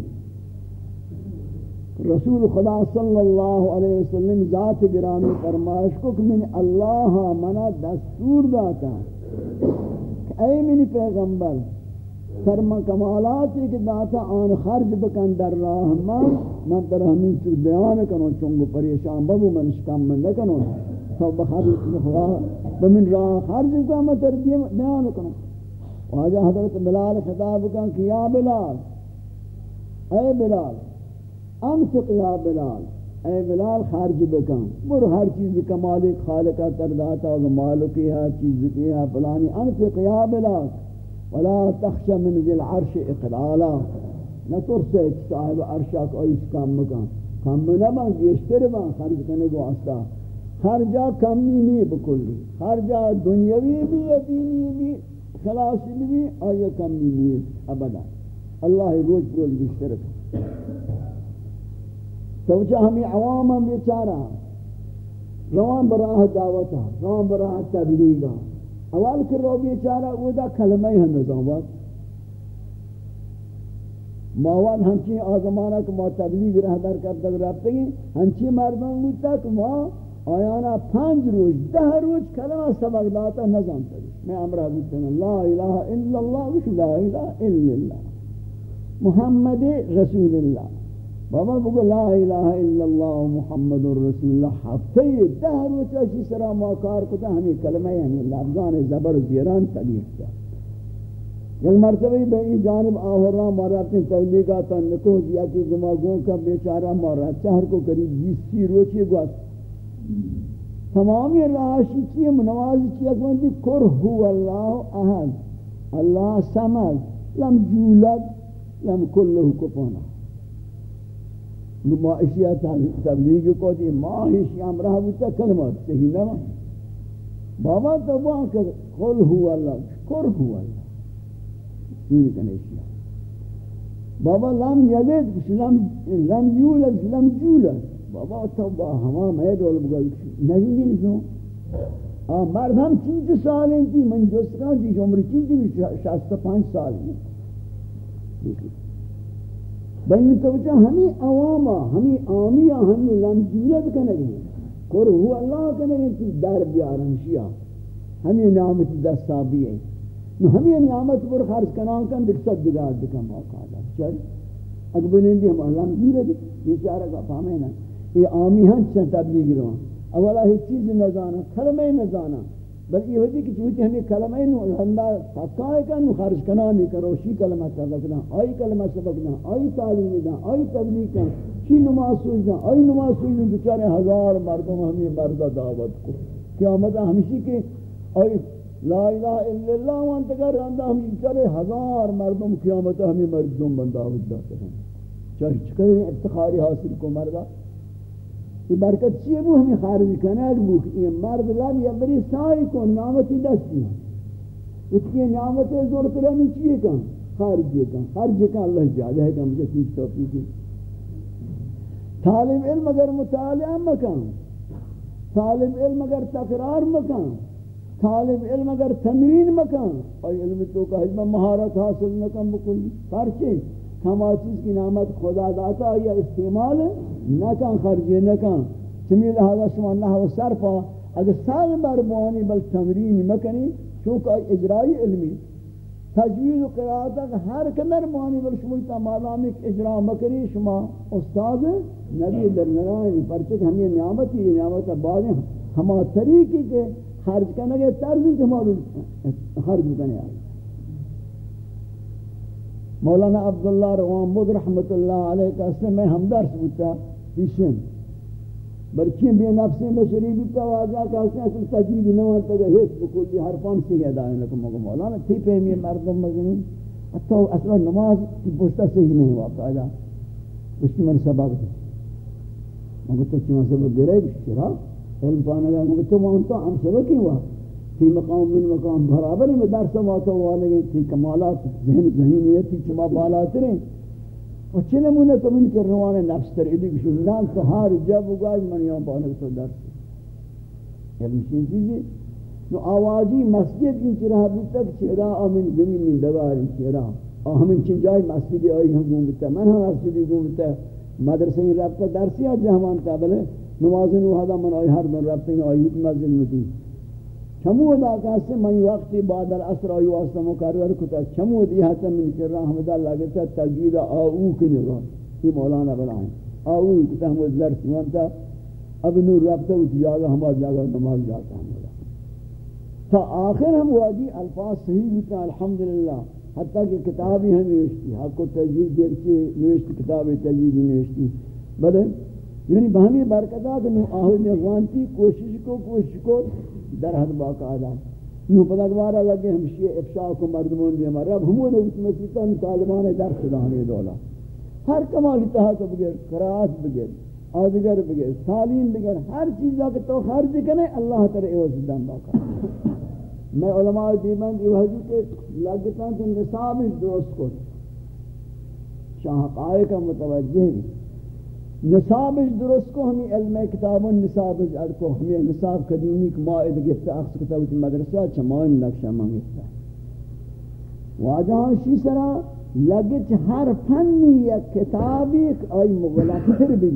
رسول خدا صلی اللہ علیہ وسلم ذات گرامی فرمائش کو کہ من اللہ منا دستور داتا اے منی پیغمبر فرما کمالات کہ داتا آن خرج بکن در راہ من من در ہمین چیز بیان کنو چونگو پریشان ببو، من شکم من نکنو. تو بخار بمن راہ خرج بکن، من در بیان کنو. واجہ حضرت بلال خطاب کن کہ یا بلال، اے بلال انفق یا بلال، اے بلال خارج بکن بر ہر چیز کمال خالقہ ترداتا و مالکی ہے چیز کی ہے فلانی. انفق یا بلال، ولا تخش من ذی العرش اقلالا. نہ ترسے صاحب عرشہ کو اس کام مکان کم نہ بن گیشتر بن خرج کرنے کو واسطہ خرجہ کمی نہیں بکلی. خرجہ دنیاوی بھی دینی بھی خلاصی بھی آیا کمی نہیں ابدا. اللہ روز روز گیشتر کن. توجہ ہمیں عوام ہم بیچارہ روان براہ دعوتا روان براہ تبلیغا اول کہ رو بیچارہ وہ دا کلمہ ہم نظام وقت ماوان ہنچی آزمانہ کہ ما تبلیغ رہ در کر تک رابطے گی ہنچی مردم بودتا کہ ما آیانا پانچ روز دہ روز کلمہ سبق داتا نظام تک میں امرہ بودتا لا الہ الا اللہ وش لا الہ الا اللہ محمد رسول اللہ بابا بگو لا الہ إلا اللہ محمد رسول اللہ ہفتے دہ روچہ چی سرا ماکار کتا ہمیں کلمہ یعنی لفظان زبر زیران تغییر کیا یک مرتبہ بہی جانب آہرہ مارا اپنی تبلیغاتا نکو دیا کہ زماغوں کا بیچارہ مارا چہر کو قریب جیسی روچی گوات تمامی راشی چیئے منوازی چیئے کہ کر ہو اللہ احد. اللہ سمد. لم جولد لم کلہ کپونا ما تبلیغ کو دی ما امرہ بودتا کلمات صحیح نہ بابا تو وہاں کہ قل ہوا اللہ کر ہوا اللہ یہ کہنے اشیاء بابا لم یلد، لم لم یولد، لم جولد. بابا تو با ہما میں دول بگئی نہیں نہیں سو آ، مرد ہم چیز سال ہیں کی من جس کا دی عمر چیز بھی 65 سال. ہے بلکہ تو بچہ ہمیں عواما ہمیں آمیا ہمیں لمجیت کنگی کر ہو اللہ کنگی تی در بیارن شیعہ ہمیں نعمت دستا بھی ہے ہمیں نعمت پر خرچ کنان کن دیکھ صد دگاہ دکھا موقع دا چل اگر بنیندی ہم اللہ مجیرت یہ چارہ کا فہمیں نا یہ آمی ہن چند تبلیغ روان اولا ہی چیز نزانا کلمہ نزانا بل یہ ہوتی کہ چوتی ہمیں کلمہ نو ہندہ حقائے کا نو خارج کنا نہیں کرو شی کلمہ سبق نا آئی کلمہ سبق نا آئی تعلیم دا آئی تبلیغ کا شی نماز سوئی دا آئی نماز سوئی دا بچارے ہزار مردم ہمیں مردہ دعوت کو۔ قیامت ہمشی کے آئی لا الہ الا اللہ وانتگر رندہ ہمیں بچارے ہزار مردم قیامت ہمیں مردم بنداوت داتا ہیں۔ چاہی چکر افتخاری حاصل کو مردہ یہ برکت چیئے بو ہمیں خارج کنگ بو کہ یہ مرد لب یا بری سائی کو نعمتی دستی ہیں اس کی نعمت زور کرنے چیئے کن؟ خارج کن. خارج کن اللہ جادہ ہے کہ مجھے چیز توفیقی. طالب علم اگر مطالعہ مکن، طالب علم اگر تقرار مکن، طالب علم اگر تمرین مکن اور علم تو کہ حجم مہارت حاصل مکن بکلی پرچے ہما چیز کی نعمت خدا داتا یا استعمال نہ کن خرجی نہ کن چمی لہذا شما نحو صرفا اگر سال بربانی بل تمرین مکنی، چونکہ اجرائی علمی. تجوید و قرآتا ہر کنر مانی بل شما تمالامی اجرا مکنی، شما استاد نبی در نرائنی پرچک ہمیں نعمتی، نعمت بعد ہما طریقی کے خرج کرنے کے طرز ہمارے خرج کرنے آئے مولانا عبداللہ روان بود رحمت اللہ علیہ کا اسے میں ہم درس بودتا پیشن۔ برچین بے نفسی میں شریف بودتا واجہ کا اسے اصل تجیب نوان تگا ہیچ بکلی حرفان سی گئے دائیں لکم مگو مولانا تھی پہمی مردم مزنی حتی اصلا نماز کی پوشتا صحیح نہیں واقع جا اس کی من سبق دی۔ مگو تو چیمان سبق دے رہے چرا علم پانا گا کہ تو مانتا ہم سبقی ہوا۔ تی مقام من مقام برابر میں درس واتا ہوا لگے تی کمالات ذہن ذہینیت تی چما بالا تریں و چه نمونه تو من که روان نفس تر ایدی کشو نان تو هر جب و من یام پانا تو درس. چین چیزی؟ نو آوازی مسجد این چرا بودتا کہ چرا آمین زمین من دواری چرا؟ آمین چین جای مسجدی آئی ہم گومتا من ہم مسجدی گومتا مدرسه رابطه درسی ها جهمان تا بله. نماز نو هذا من آئی هر من رابطه آئی مسجد چمو ادا کہتے میں وقتی بعد العصر آئی واسطہ مقرر کتا، چمو دی حتی من کر رحمت اللہ کہتا تجوید آؤ کنی گا یہ مولانا بلائیں آؤ کتا ہم درس مانتا، اب نور رابطه اتی جاگا ہمارا جاگا نماز جاتا ہم تا آخر ہم وادی الفاظ صحیح ہوتا الحمدللہ. حتیٰ کہ کتابی ہم نوشتی، حق و تجوید دیکھتے نوشتی کتابی تجویدی نوشتی. بلے یعنی بہمی برکتات نو آہد نغوانتی کوشش کو کوشش کو در حد باقاعدہ نو پدگوارا لگے ہمشی افشاء کو مردمون بھی رب ہمو نے مسیطہ طالبان در صدانے دولا۔ ہر کمال اتحاد بگر قرآت بگر آدگر بگر تعلیم بگر ہر چیزا کہ تو خرج کرے اللہ تعالی عوض دن باقاعدہ میں علماء دیمند یہ حضور کے لگتا تو نصاب درست کو شاہ حقائق کا متوجہ بھی۔ نصاب درست کو ہمیں علم کتاب نصاب اجر کو ہمیں نصاب قدیمی کو مائد گفتا اخص کتابت مدرسہ چمائن نقشہ مانگتا واجہاں شی سرا لگت ہر فنی یا کتابی آئی مغلق تر بھی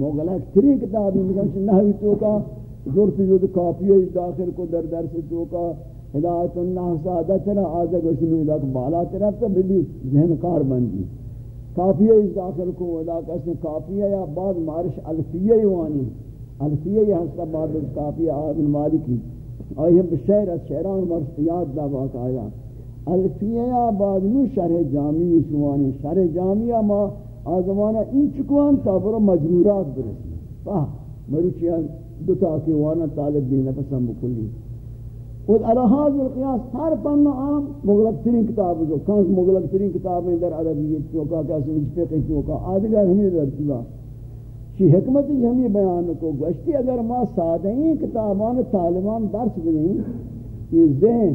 مغلق تری کتابی مثلا نحوی تو کا زورت جو کافی داخل کو در در سے تو کا ہدایت اللہ سادہ ترا آزا گوشنو اداک بالا طرف تا بلی ذہن کار بندی. کافی ہے داخل کو ادا کسن کافی ہے یا بعد مارش الفیہ وانی؟ الفیہ یہ ہستا بعد کافی آبن مالکی آئی ہم بشہر از شہران مرسیات دا واقع آیا الفیہ یا بعد نو شرح جامعی شوانی شرح جامعی ما آزمانا این چکوان تا برو مجمورات برسی۔ فاہ مروچی دو تاکی وانا طالب دینا پسند بکلی۔ اور الہاز القیاس ہر پن عام مغلق ترین کتاب جو کانس مغلق ترین کتاب میں در عربیت چوکا کیسے وچ فقہ چوکا آدھگر ہمیں در چلا۔ چی حکمت ہمیں بیان کو گوشتی اگر ما سادہیں کتابان طالبان درس بدیں، یہ ذہن،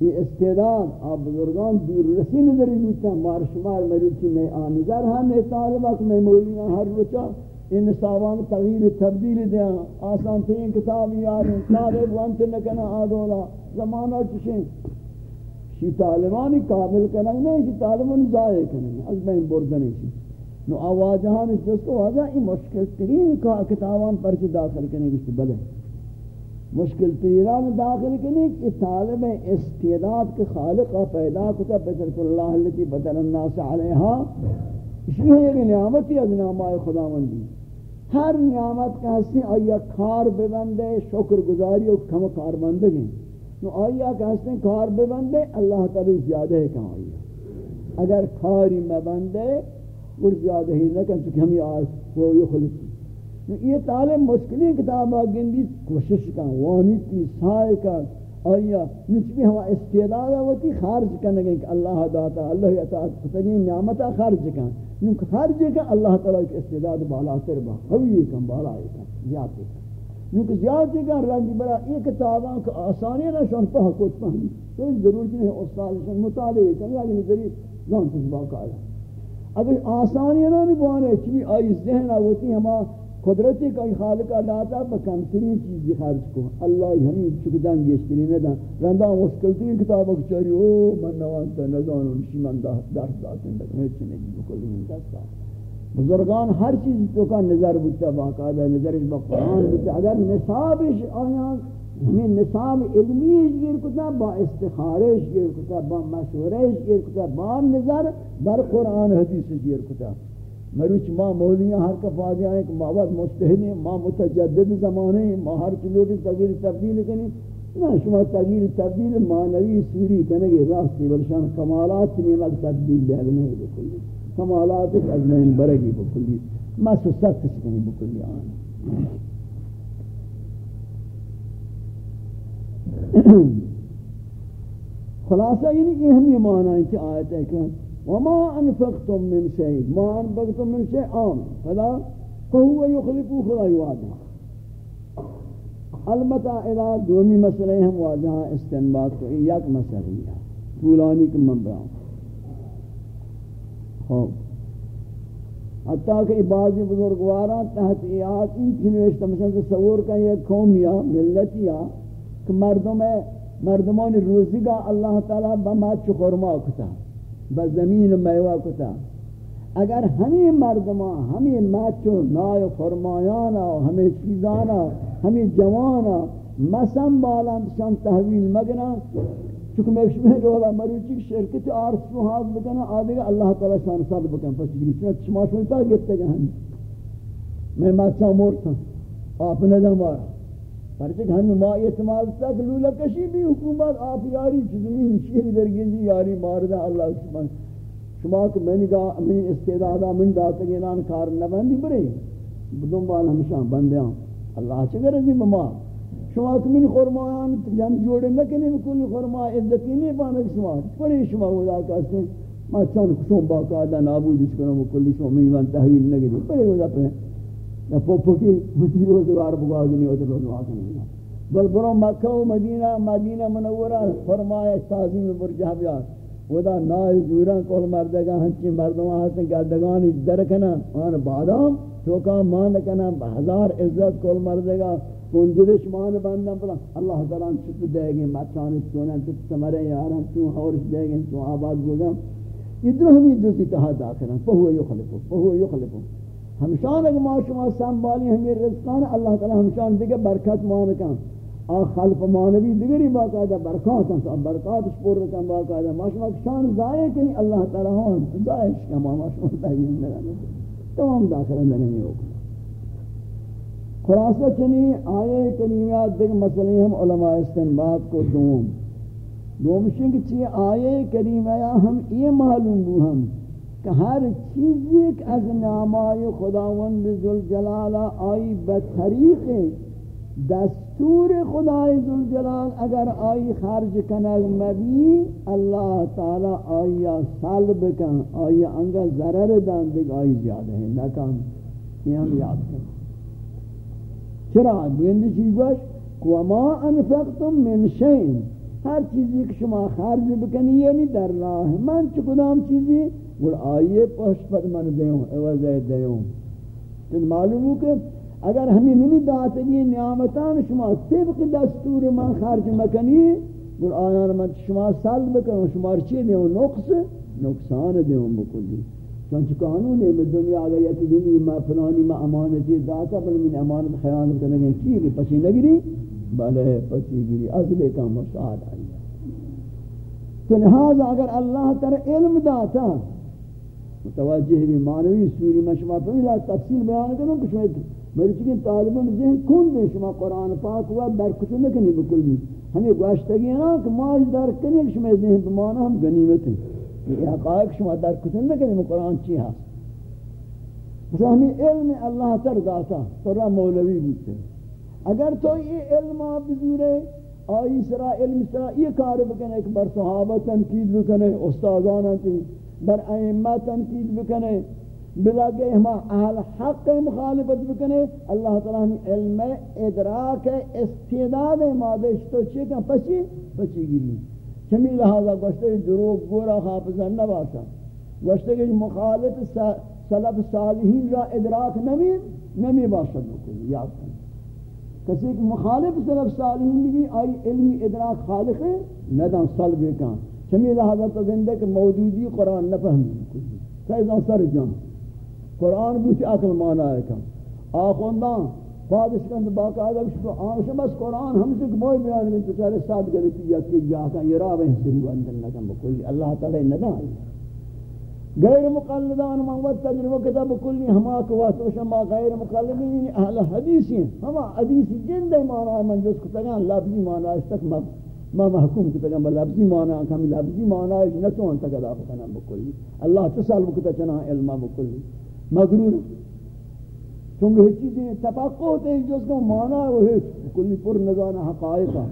یہ استعداد، آپ بزرگان دور رسی نظری بیتا مار شمار مریچی میں آنگر ہم طالبات میں مولیاں ہر روچا ان نصابان تغییر تبدیل دیا، آسان ترین کتابی آرین طالب وانت نکنا آدولا زمانہ چشیں۔ شی طالبانی قابل کنن نہیں، شی طالبانی ضائع کنن از بین بردنی شی۔ نو آواجہان اس جس کو واجہ این مشکل ترین کتابان پرچ داخل کرنے گشتی بلے۔ مشکل ترین داخل کرنے کہ طالب استعداد کے خالق پیدا کتا بسرت اللہ اللتی بدل الناس علیہا۔ اسی ہے کہ نعمتی از نعماء خدا مندی ہر نعمت کا حسن آیا کار ببندے شکر گزاری اور کم کار بندگی نو آیا کہ حسن کار ببندے اللہ تعالی زیادہ ہے کہاں آیا. اگر کاری مبندے اور زیادہ ہی نہ کن چکہ ہمیں آج وہ یہ خلص یہ تعلیم مشکلی کتاب آگن کوشش کا وانی کی سائے کا آیا، نچ بھی ہوا استعداد ہوتی خارج کرنے گئے کہ اللہ داتا، اللہ اطاعت فتگین نعمتا خارج کرنے نوک خارج ہے کہ اللہ تعالیٰ کی استعداد بالا تر با، قوی کم، بالا ہے کم زیادہ کم۔ نوک زیادہ کم رنجی برا ایک کتاباں کا آسانی نہ شان پہ کت پہنی تو ضرورت نہیں، استاد شان مطالعے کم یا نظری زان تجبا کا اگر آسانی نہ نہیں بوانے چوی آئی ذہن آوتی ہما قدرتی کا خالق بکم ترین چیزی خرج کو اللہ ہمیں چکدن گیشتری ندن. مشکل ترین کتاب کو چاری او من نوانتا نزانو نشی من درس داتن لکن ہیچ نہیں بکلی من دستا بزرگان ہر چیز تو کا نظر بودتا باقاعدہ نظرش با قرآن بودتا اگر نصابش آیان ہمیں نصاب علمیش گیر کتا با استخارش گیر کتا با مشورش گیر کتا با نظر بر قرآن حدیث گیر کتا. مروچ ماں مولیاں ہر کا فاضی آئے کہ ماں مستحد ہیں، ماں متجدد زمانے ہیں، ماں ہر کلوٹی تغییر تبدیل کریں۔ نا شما تغییر تبدیل معنوی سوری کنگے راستی بلشان کمالات نیمک تبدیل لے نہیں بکلی۔ کمالات از نہیں برگی بکلی۔ ما سست سکنی بکلی آن۔ خلاصہ یعنی اہمی معنی ہے آیت ہے کہ وما انفقتم من شيء. ما انفقتم من شيء؟ عام فلا فهو يخلف خدا يواده البتہ ادا دومی مسئلے ہم واضح استنباد کو یک مسئلہ ہے۔ طولانی کے ممبران خوب۔ حتیٰ کہ بعضی بزرگوارا تحت ایات این چنوشتا مثلا تصور کا یہ قوم یا ملت یا کہ مردم مردمان روزی کا اللہ تعالی بمات خورما کتا با زمین و میوه کتا. اگر همه مردما همه مچ و نای و فرمایان و همه چیزان همه جوان و مسم بالندشان تحویل مگنا، چون میکشمه رولا مروچی شرکت شرکتی رو حاض بکنه آدھگه اللہ تعالی شان سال بکن. پس بگیری چون شما شوی پا همی میں مچا مورتا آپ ندم بارا پرچک ہمیں ما اعتماد تک لولا کشی بھی حکومت آپ یاری چیزیں شیر در یاری ماردہ اللہ سبحانہ شما کہ میں نے کہا میں استعدادا من داتا گینان کار نبندی برے بدون بال ہمشان بندیاں اللہ چکر رضی بما شما کہ من خورمایان جم جوڑے نکنے بکلی خورما عزتی نہیں پانک شما پڑے شما خدا کہتے ہیں ما چون کسون باقاعدہ نابود اس کنو بکلی شما من تحویل نگری پڑے خدا پہ یا پوپو کی مجھے روزگار بگازنی ہوتا رو دعا کرنے بل برو مکہ و مدینہ مدینہ منورہ فرمائے تعظیم برجہ بیار ودا نای زوران کول مردگا ہنچی مردوں ہاتھ گردگان درکنا آن بادام توکا مان کنا ہزار عزت کول مردگا کنجدش مان بندم بلا اللہ تعالی چت دے گے مچان سونا تو سمرے یاران تو ہورش دے گے تو آباد گوگا ادھر ہم دوسری تہا داخل فہو یخلفو فہو یخلفو. ہمشان اگر ما شما سنبالی ہمیں رزقان، اللہ تعالی ہمشان دیگه برکت مانکان آ خلف مانوی دیگری باقاعدہ برکات ہیں برکات شپور رکن باقاعدہ ماشما شان ضائع کنی، اللہ تعالی ہون ضائع کما ماشما تحویل نہ تمام داخل اندر نہیں ہوگا خلاصہ چنی آئے کریمیات دیکھ مسئلے ہم علماء استنباد کو دوم. دوم شنگ چی آئے کریمیہ ہم یہ معلوم بو ہم کہ ہر چیز ایک از نامائی خداوند ذوالجلالہ آئی بطریق دستور خدای ذوالجلال اگر آئی خرج کنگ مبی اللہ تعالی آئی سلب کن آئی انگا ضرر دن دیکھ آئی زیادہ ہے نکن. یہ ہم یاد کریں چرا؟ بیندی چیز باش وما انفقتم من شین ہر چیزی کہ شما خرج بکنی یعنی در راہ من چکدام چیزی؟ وہ آئیے، پشت پر من دیوں، عوض دیوں۔ تو معلوم ہو کہ اگر ہمیں منی داتگی نعمتان شما طبق دستور من خرج مکنی بل آیان من شما سلب بکن، شما چی دیو نقص، نقصان دیو بکلی۔ چونچہ قانون ہے، میں دنیا اگر یکی دنی ما فلانی ما امانتی داتا بل من امانت خیانت کرنے کی لی پسی نگری؟ بلے، پسی گری۔ ازلے کا مساعد آئی۔ تو لہذا اگر اللہ تر علم داتا متوجہ بھی معنوی سوری میں شما پہلا تفصیل بیان کروں کہ شما میری چکن طالبان ذہن کن دے شما قرآن پاک و درکت نکنی بکلی ہمیں گوشتگی ہے نا کہ ماج درک کنی کہ شما ذہن بمانا ہم غنیمت ہیں۔ یہ حقائق شما درکت نکنی قرآن چی ہے مثلا ہمیں علم اللہ تر داتا تو را مولوی بودتے اگر تو یہ علم آپ بزورے آئی سرا علم سرا یہ کار بکنے، ایک بر صحابہ تنقید بکنے استاذانہ تھی۔ بر ائمہ تنقید بکنے بلا کہ ہم اہل حق مخالفت بکنے، اللہ تعالیٰ نے علم ادراک استعداد مادش تو چکا پچی؟ پچی گری چمی لہذا گوشتے دروگ گورا حافظہ نباشا۔ گوشتے کہ مخالف سلف صالحین را ادراک نمی نمی باشد بکلی یاد کریں کسی مخالف سلف صالحین بھی آئی علمی ادراک خالق ہے ندان سلب کان چمی لہذا تو زندے کہ موجودی قرآن نفہم بکلی فیضا سر جان. قرآن بوچ عقل مانا ہے کم. آخوندان فادش کند باقاعدہ بشکو آنشا بس قرآن ہم سے موئی بیان من تچارے ساتھ گلی تیت کی جاہتا یہ راہ بہن سری واندن نکم بکلی. اللہ تعالی ندا ہے غیر مقلدان منوت تجربہ کتاب کلی ہما کوات وشما غیر مقلدین، اہل حدیث ہیں. ہما حدیث جند مانا ہے، من جس کو تگان لفظی مانا ہے تک ما محکوم کتا گا لفظی مانا ہے کمی لفظی مانا ہے نہ نتوان تک ادا کنا بکلی. اللہ تسال بکتا چنا علمہ بکلی. مغرور چونکہ ہیچ چیزیں تفقہ ہوتے ہیں جو اس کا معنی ہے وہ ہیچ کلی پر نظانہ حقائقہ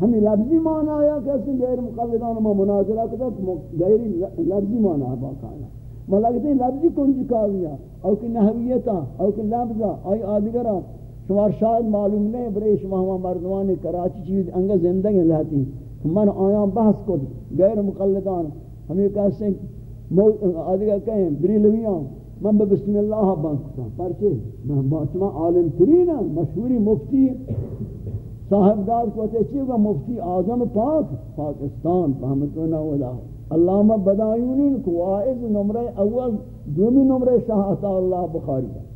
ہمیں لفظی معنی آیا کہ اس غیر مقلدان ما مناظرہ کتا غیر لفظی معنی ہے. باقایا ما ہیں لفظی کنج کاویا او کہ نحویتا او کہ لفظا آئی آدگرہ شمار شاید معلوم نہیں برای شما ہما مردمان کراچی چیز انگا زندگی لہتی۔ من آیاں بحث کو غیر مقلدان۔ ہمیں کہتے ہیں آدھگا کہیں بریلویاں۔ من بسم الله بند کتم پرچه من با شما عالم ترینم مشهوری مفتی صاحب دار کوتے چیئے گا مفتی اعظم پاک؟ پاکستان فهمتونا ولا علامہ بدایونی کو واعظ نمرہ اول، دومی نمرہ شاہ عطا اللہ بخاری۔ ہے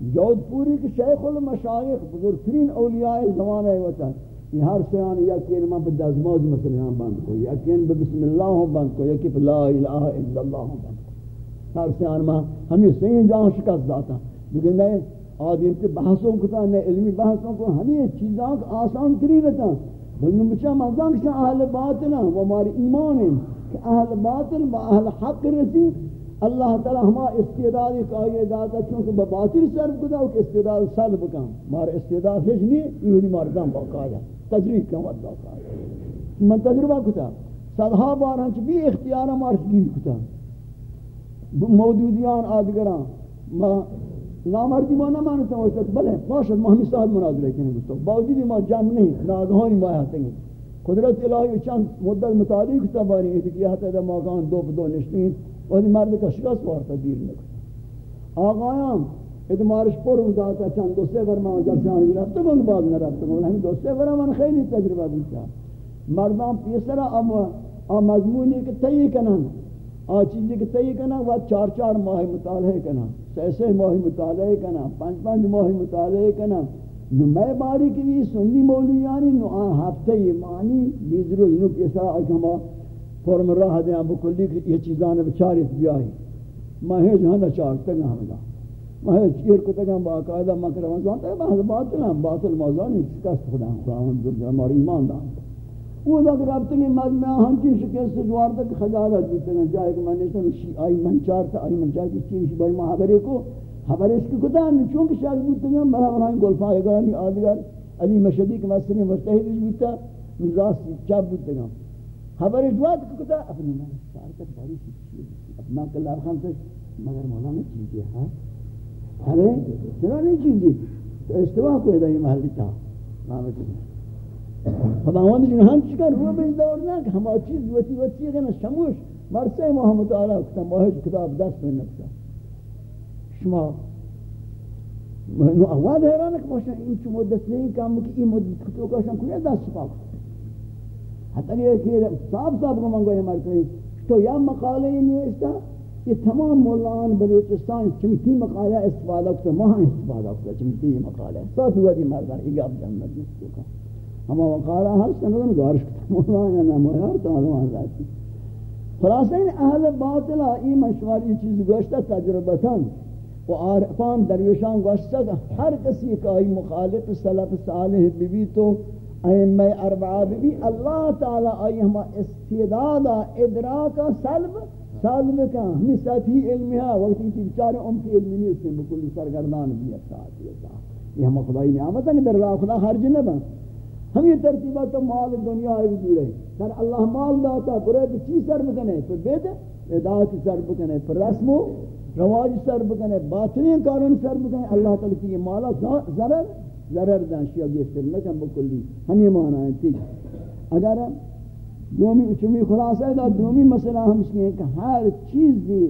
جود پوری کے شیخ المشایخ، بزرگترین اولیاء زمانہ وطن. یہ ہر سیان یا کین من بدازماز مثلا بند کو یا کین بسم اللہ بند کو یا کہ لا الہ الا اللہ بند کو ہر سیان ما ہمیں سین جان شکست داتا لیکن نہیں آدم کے بحثوں کو نے علمی بحثوں کو ہمیں چیزاں آسان تری رہتا بلن بچا مزان کہ اہل باطل ہیں وہ ہمارے ایمان ہیں کہ اہل باطل و اہل حق رسی اللہ تعالی ہما استعداد کا یہ داتا چونکہ بباطل صرف کدا کہ استعداد سلب کام مار استعداد ہیچ نہیں یہ مردان باقاعدہ۔ تجریب کا مد باقاعدہ۔ من تجربہ کتا، صدہا بار ہنچ بھی اختیار مارش گیر کتا۔ موجودیان آدگران۔ ما نامردی ما نمانتا ہوتا بلے باشد ما ہمیں ساتھ مناظرے کرنے گستا باوجودی ما جمع نہیں، ناگہانی ما آتا گے قدرت الہی چند مدت مطالعی کتا باری ہے کہ یہ حتی ما کان دو دو نشتین۔ وہی مرد کا شکست وارتا دیر نکتا آقایان ادمارش پر داتا چند دو سے ورما جب جان رفتا گن بعد نہ رفتا گن ہم دو سے ورما خیلی تجربہ بودتا مردان پیسرا ام مضمونی کہ تیئی کنن آ چیزی کہ تئی کنا وہ چار چار ماہ مطالعہ کنا سہ سہ ماہ مطالعہ کنا پانچ پانچ ماہ مطالعہ کنا نو میں باری کی بھی سنی مولویانی نو آن ہفتے یہ معنی بیدرو انو کیسا آج فرم راہ دیں ابو کلی کہ یہ چیزاں بچارت بیائی میں ہے جہاں دا چار تک ہمیں میں ہے چیر کو تک باقاعدہ مکر وانتا ہے بحث باطل ہم، باطل موضوع نہیں شکست خدا ہم خدا ہم ہماری ایمان دان وہ اگر رابطے میں مجمع ہم کی شکست دوار تک خجالت بیتے ہیں، جائے کہ میں نے سن آئی من چار تا، آئی من چار کی چیز بھائی محبرے کو۔ خبر اس کی کتا نہیں چونکہ شاید بیتے ہیں مرا براہم گلفا اگرانی یعنی آدگر علی مشدی کے مستری مستحید بیتا من راست چاب بیتے ہیں خبر دوات کی کتا اپنی میں چار تک باری سی چیز اب میں خان سے، مگر مولانا چیزی ہے۔ ارے، چرا نہیں چیزی تو استوا کو ہے یہ محلی تا۔ نامت ہے خداوند جن ہم چکر رو بیش دور نہ کہ ہم چیز وتی وتی کہ شموش۔ مرسے محمد تعالی کتا ماہج کتاب دست میں نکتا۔ شما نو اواد حیران کہ باشا این چو مدت نہیں، کام کہ این مدت کتو کاشن کنیا دست پاک۔ حتی یہ کہ صاحب صاحب کو منگو یہ مرکوی تو یا مقالے یہ نیشتا یہ تمام مولان بلوچستان چمیتی مقالہ استفادہ کتا مہاں استفادہ کتا چمیتی مقالہ ساتھ ہوا دی مردان ایگاب جنت نسکو کتا ہما وقارا ہست نظر گارش مولا یا نمایار تو آدم ذاتی خلاصہ این اہل باطلا ای مشواری چیز گوشتا تجربتاً و عارفان درویشان گوشتا ہر کسی کا ای مخالف سلف صالح بی تو ائمہ اربعہ بی اللہ تعالی ای ہما استعدادا ادراکا سلب سالم کا ہمیں ساتھی علمی ہے، وقتی تی بچارے ام کی علمی نہیں، اس نے بکلی سرگردان بھی افساد یہ ہم خدای نعمت ہے در راہ خدا خرج نہ بن۔ ہم یہ ترتیبہ تو مال دنیا ہے بھی رہے سر اللہ مال داتا، برے بھی سر بکنے؟ پھر بید اداعت سر بکنے پھر رسم و رواج سر بکنے باطنین کارون سر بکنے۔ اللہ تعالی کی مالا ضرر ضرر دانشی اب یہ سر نکن بکلی ہم یہ مانا ہے ٹھیک اگر دومی اچمی خلاصہ ہے دومی مسئلہ ہم اس میں کہ ہر چیز دی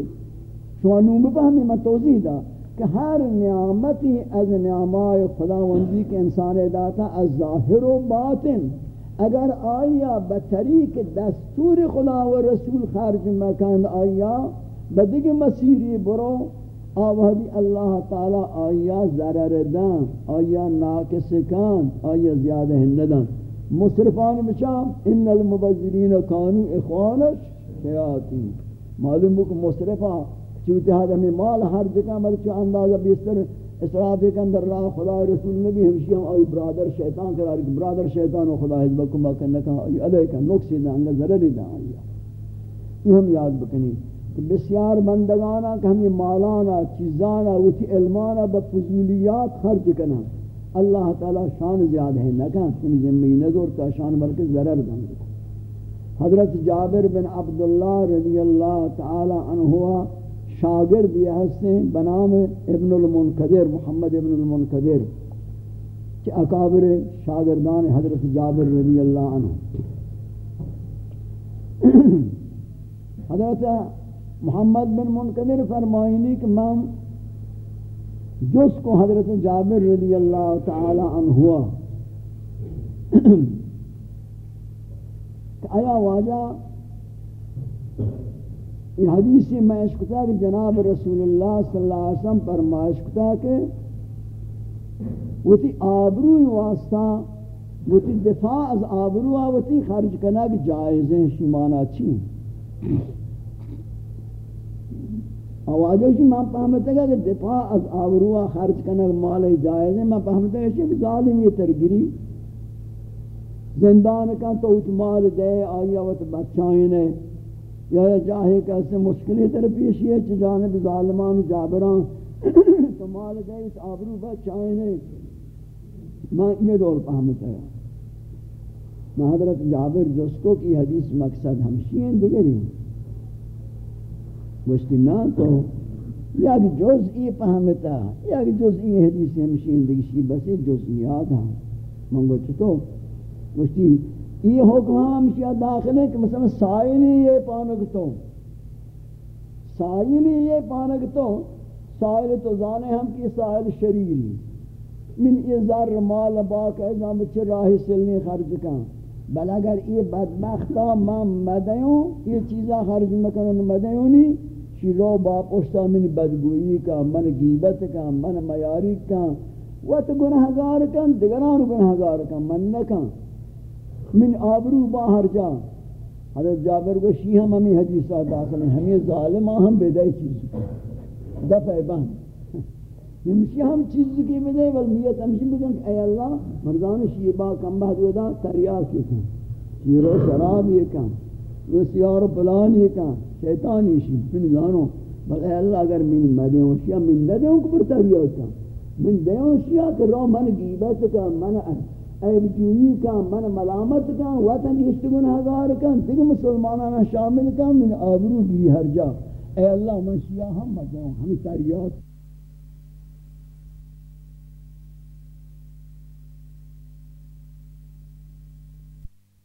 شما نوم بفہمی میں توضیح دا کہ ہر نعمتی از نعماء خداوندی کے انسان داتا از ظاہر و باطن اگر آیا بطریق دستور خدا و رسول خارج مکان آیا بدگ مسیری برو آوہدی اللہ تعالی آیا ضرر دان آیا ناکس کان آیا زیادہ ہنددان. مصرفان بچام، ان المبذرین کانو اخوانش شیاطین. معلوم بکن مصرفان چوتی ہمیں مال ہر جگہ مر چو اندازہ بیستر اسراف کے اندر راہ خدا رسول نبی ہمشی ہم آئی برادر شیطان قرار کہ برادر شیطان و خدا حزبکم باکن نکا، آئی علیکہ نقصی دا انگا ضرری دا آئی. یہ ہم یاد بکنی. بسیار بندگانا کہ ہم یہ مالانا، چیزانا وچی علمانا بفضولیات خرج کنا اللہ تعالی شان زیادہ ہے نکا سنی زمین نظر تا شان بلکہ ضرر دا حضرت جابر بن عبداللہ رضی اللہ تعالی عنہ شاگرد یہ ہستے بنام ابن المنقدر، محمد ابن المنقدر، کہ اکابر شاگردان حضرت جابر رضی اللہ عنہ۔ حضرت محمد بن منقدر فرمائنی کہ میں جس کو حضرت جابر رضی اللہ تعالی عنہ ہوا۔ کہ آیا واجہ، یہ حدیث میں اشکتا کہ جناب رسول اللہ صلی اللہ علیہ وسلم پر ما اشکتا کہ وہ تی آبروی واسطہ، وہ تی دفاع از آبرو آوتی خرج کرنا کہ جائزیں شمانا چین۔ آوازوں سے میں پہمتا گا کہ دفاع از آبرو خرج کرنا مال جائز ہے میں پہمتا گا کہ ظالم یہ ترگری زندان کا تو اتمال دے، آیا وقت بچائیں نے یا جاہے کہ اس سے مشکلی تر پیشی ہے چھ جانب ظالمان جابران. تو مال دے اس آبرو بچائیں نے میں یہ دور پہمتا ہے میں حضرت جابر جسکو کی حدیث مقصد ہمشی ہیں دیگری. مشتی نا تو یک جزئی پہمتا یک جزئی حدیث ہمشی ہیں دیگشی بسی جزئیات ہاں۔ منگو چھتو مشتی، یہ حکم ہاں ہمشی داخل ہے کہ مثلا سائلی یہ پانکتو سائلی یہ پانکتو سائل تو زانے ہم کی سائل شریری۔ من یہ ذر مال باق ایزا بچے راہی سلنی خرج کن۔ بل اگر یہ بدبختا ہاں، من مدیوں، یہ چیزا خرج مکنن مدیونی چی رو با پشتا من بدگوئی کا، من گیبت کا، من میاری کا، وقت گناہگار کن دگران گناہگار کن من نکن من آبرو باہر جا۔ حضرت جابر کو شیح ہم ہمیں حدیثہ داخل ہیں۔ ہمیں ظالمہ ہم بیدائی چیز دفع بند۔ ہمشی ہم چیز کی بدے بل نیت ہمشی بکن کہ اے اللہ، مردان شیبا کم بہت ودا، تریاک یہ کن شیر و شراب یہ کن و سیار و پلان یہ کن شیطانی شی من زانو. بل اے اللہ، اگر من مدے ہوں، شیعہ من ندے ہوں، کبر تریاک کن من دے ہوں، شیعہ کہ رو من گیبت کن من عیب جوئی کن من ملامت کن وطن گشت گناہگار کن تک مسلمانانا شامل کن من آبرو بھی ہر جا. اے اللہ، من شیعہ ہم مدے ہوں ہمیں تریاک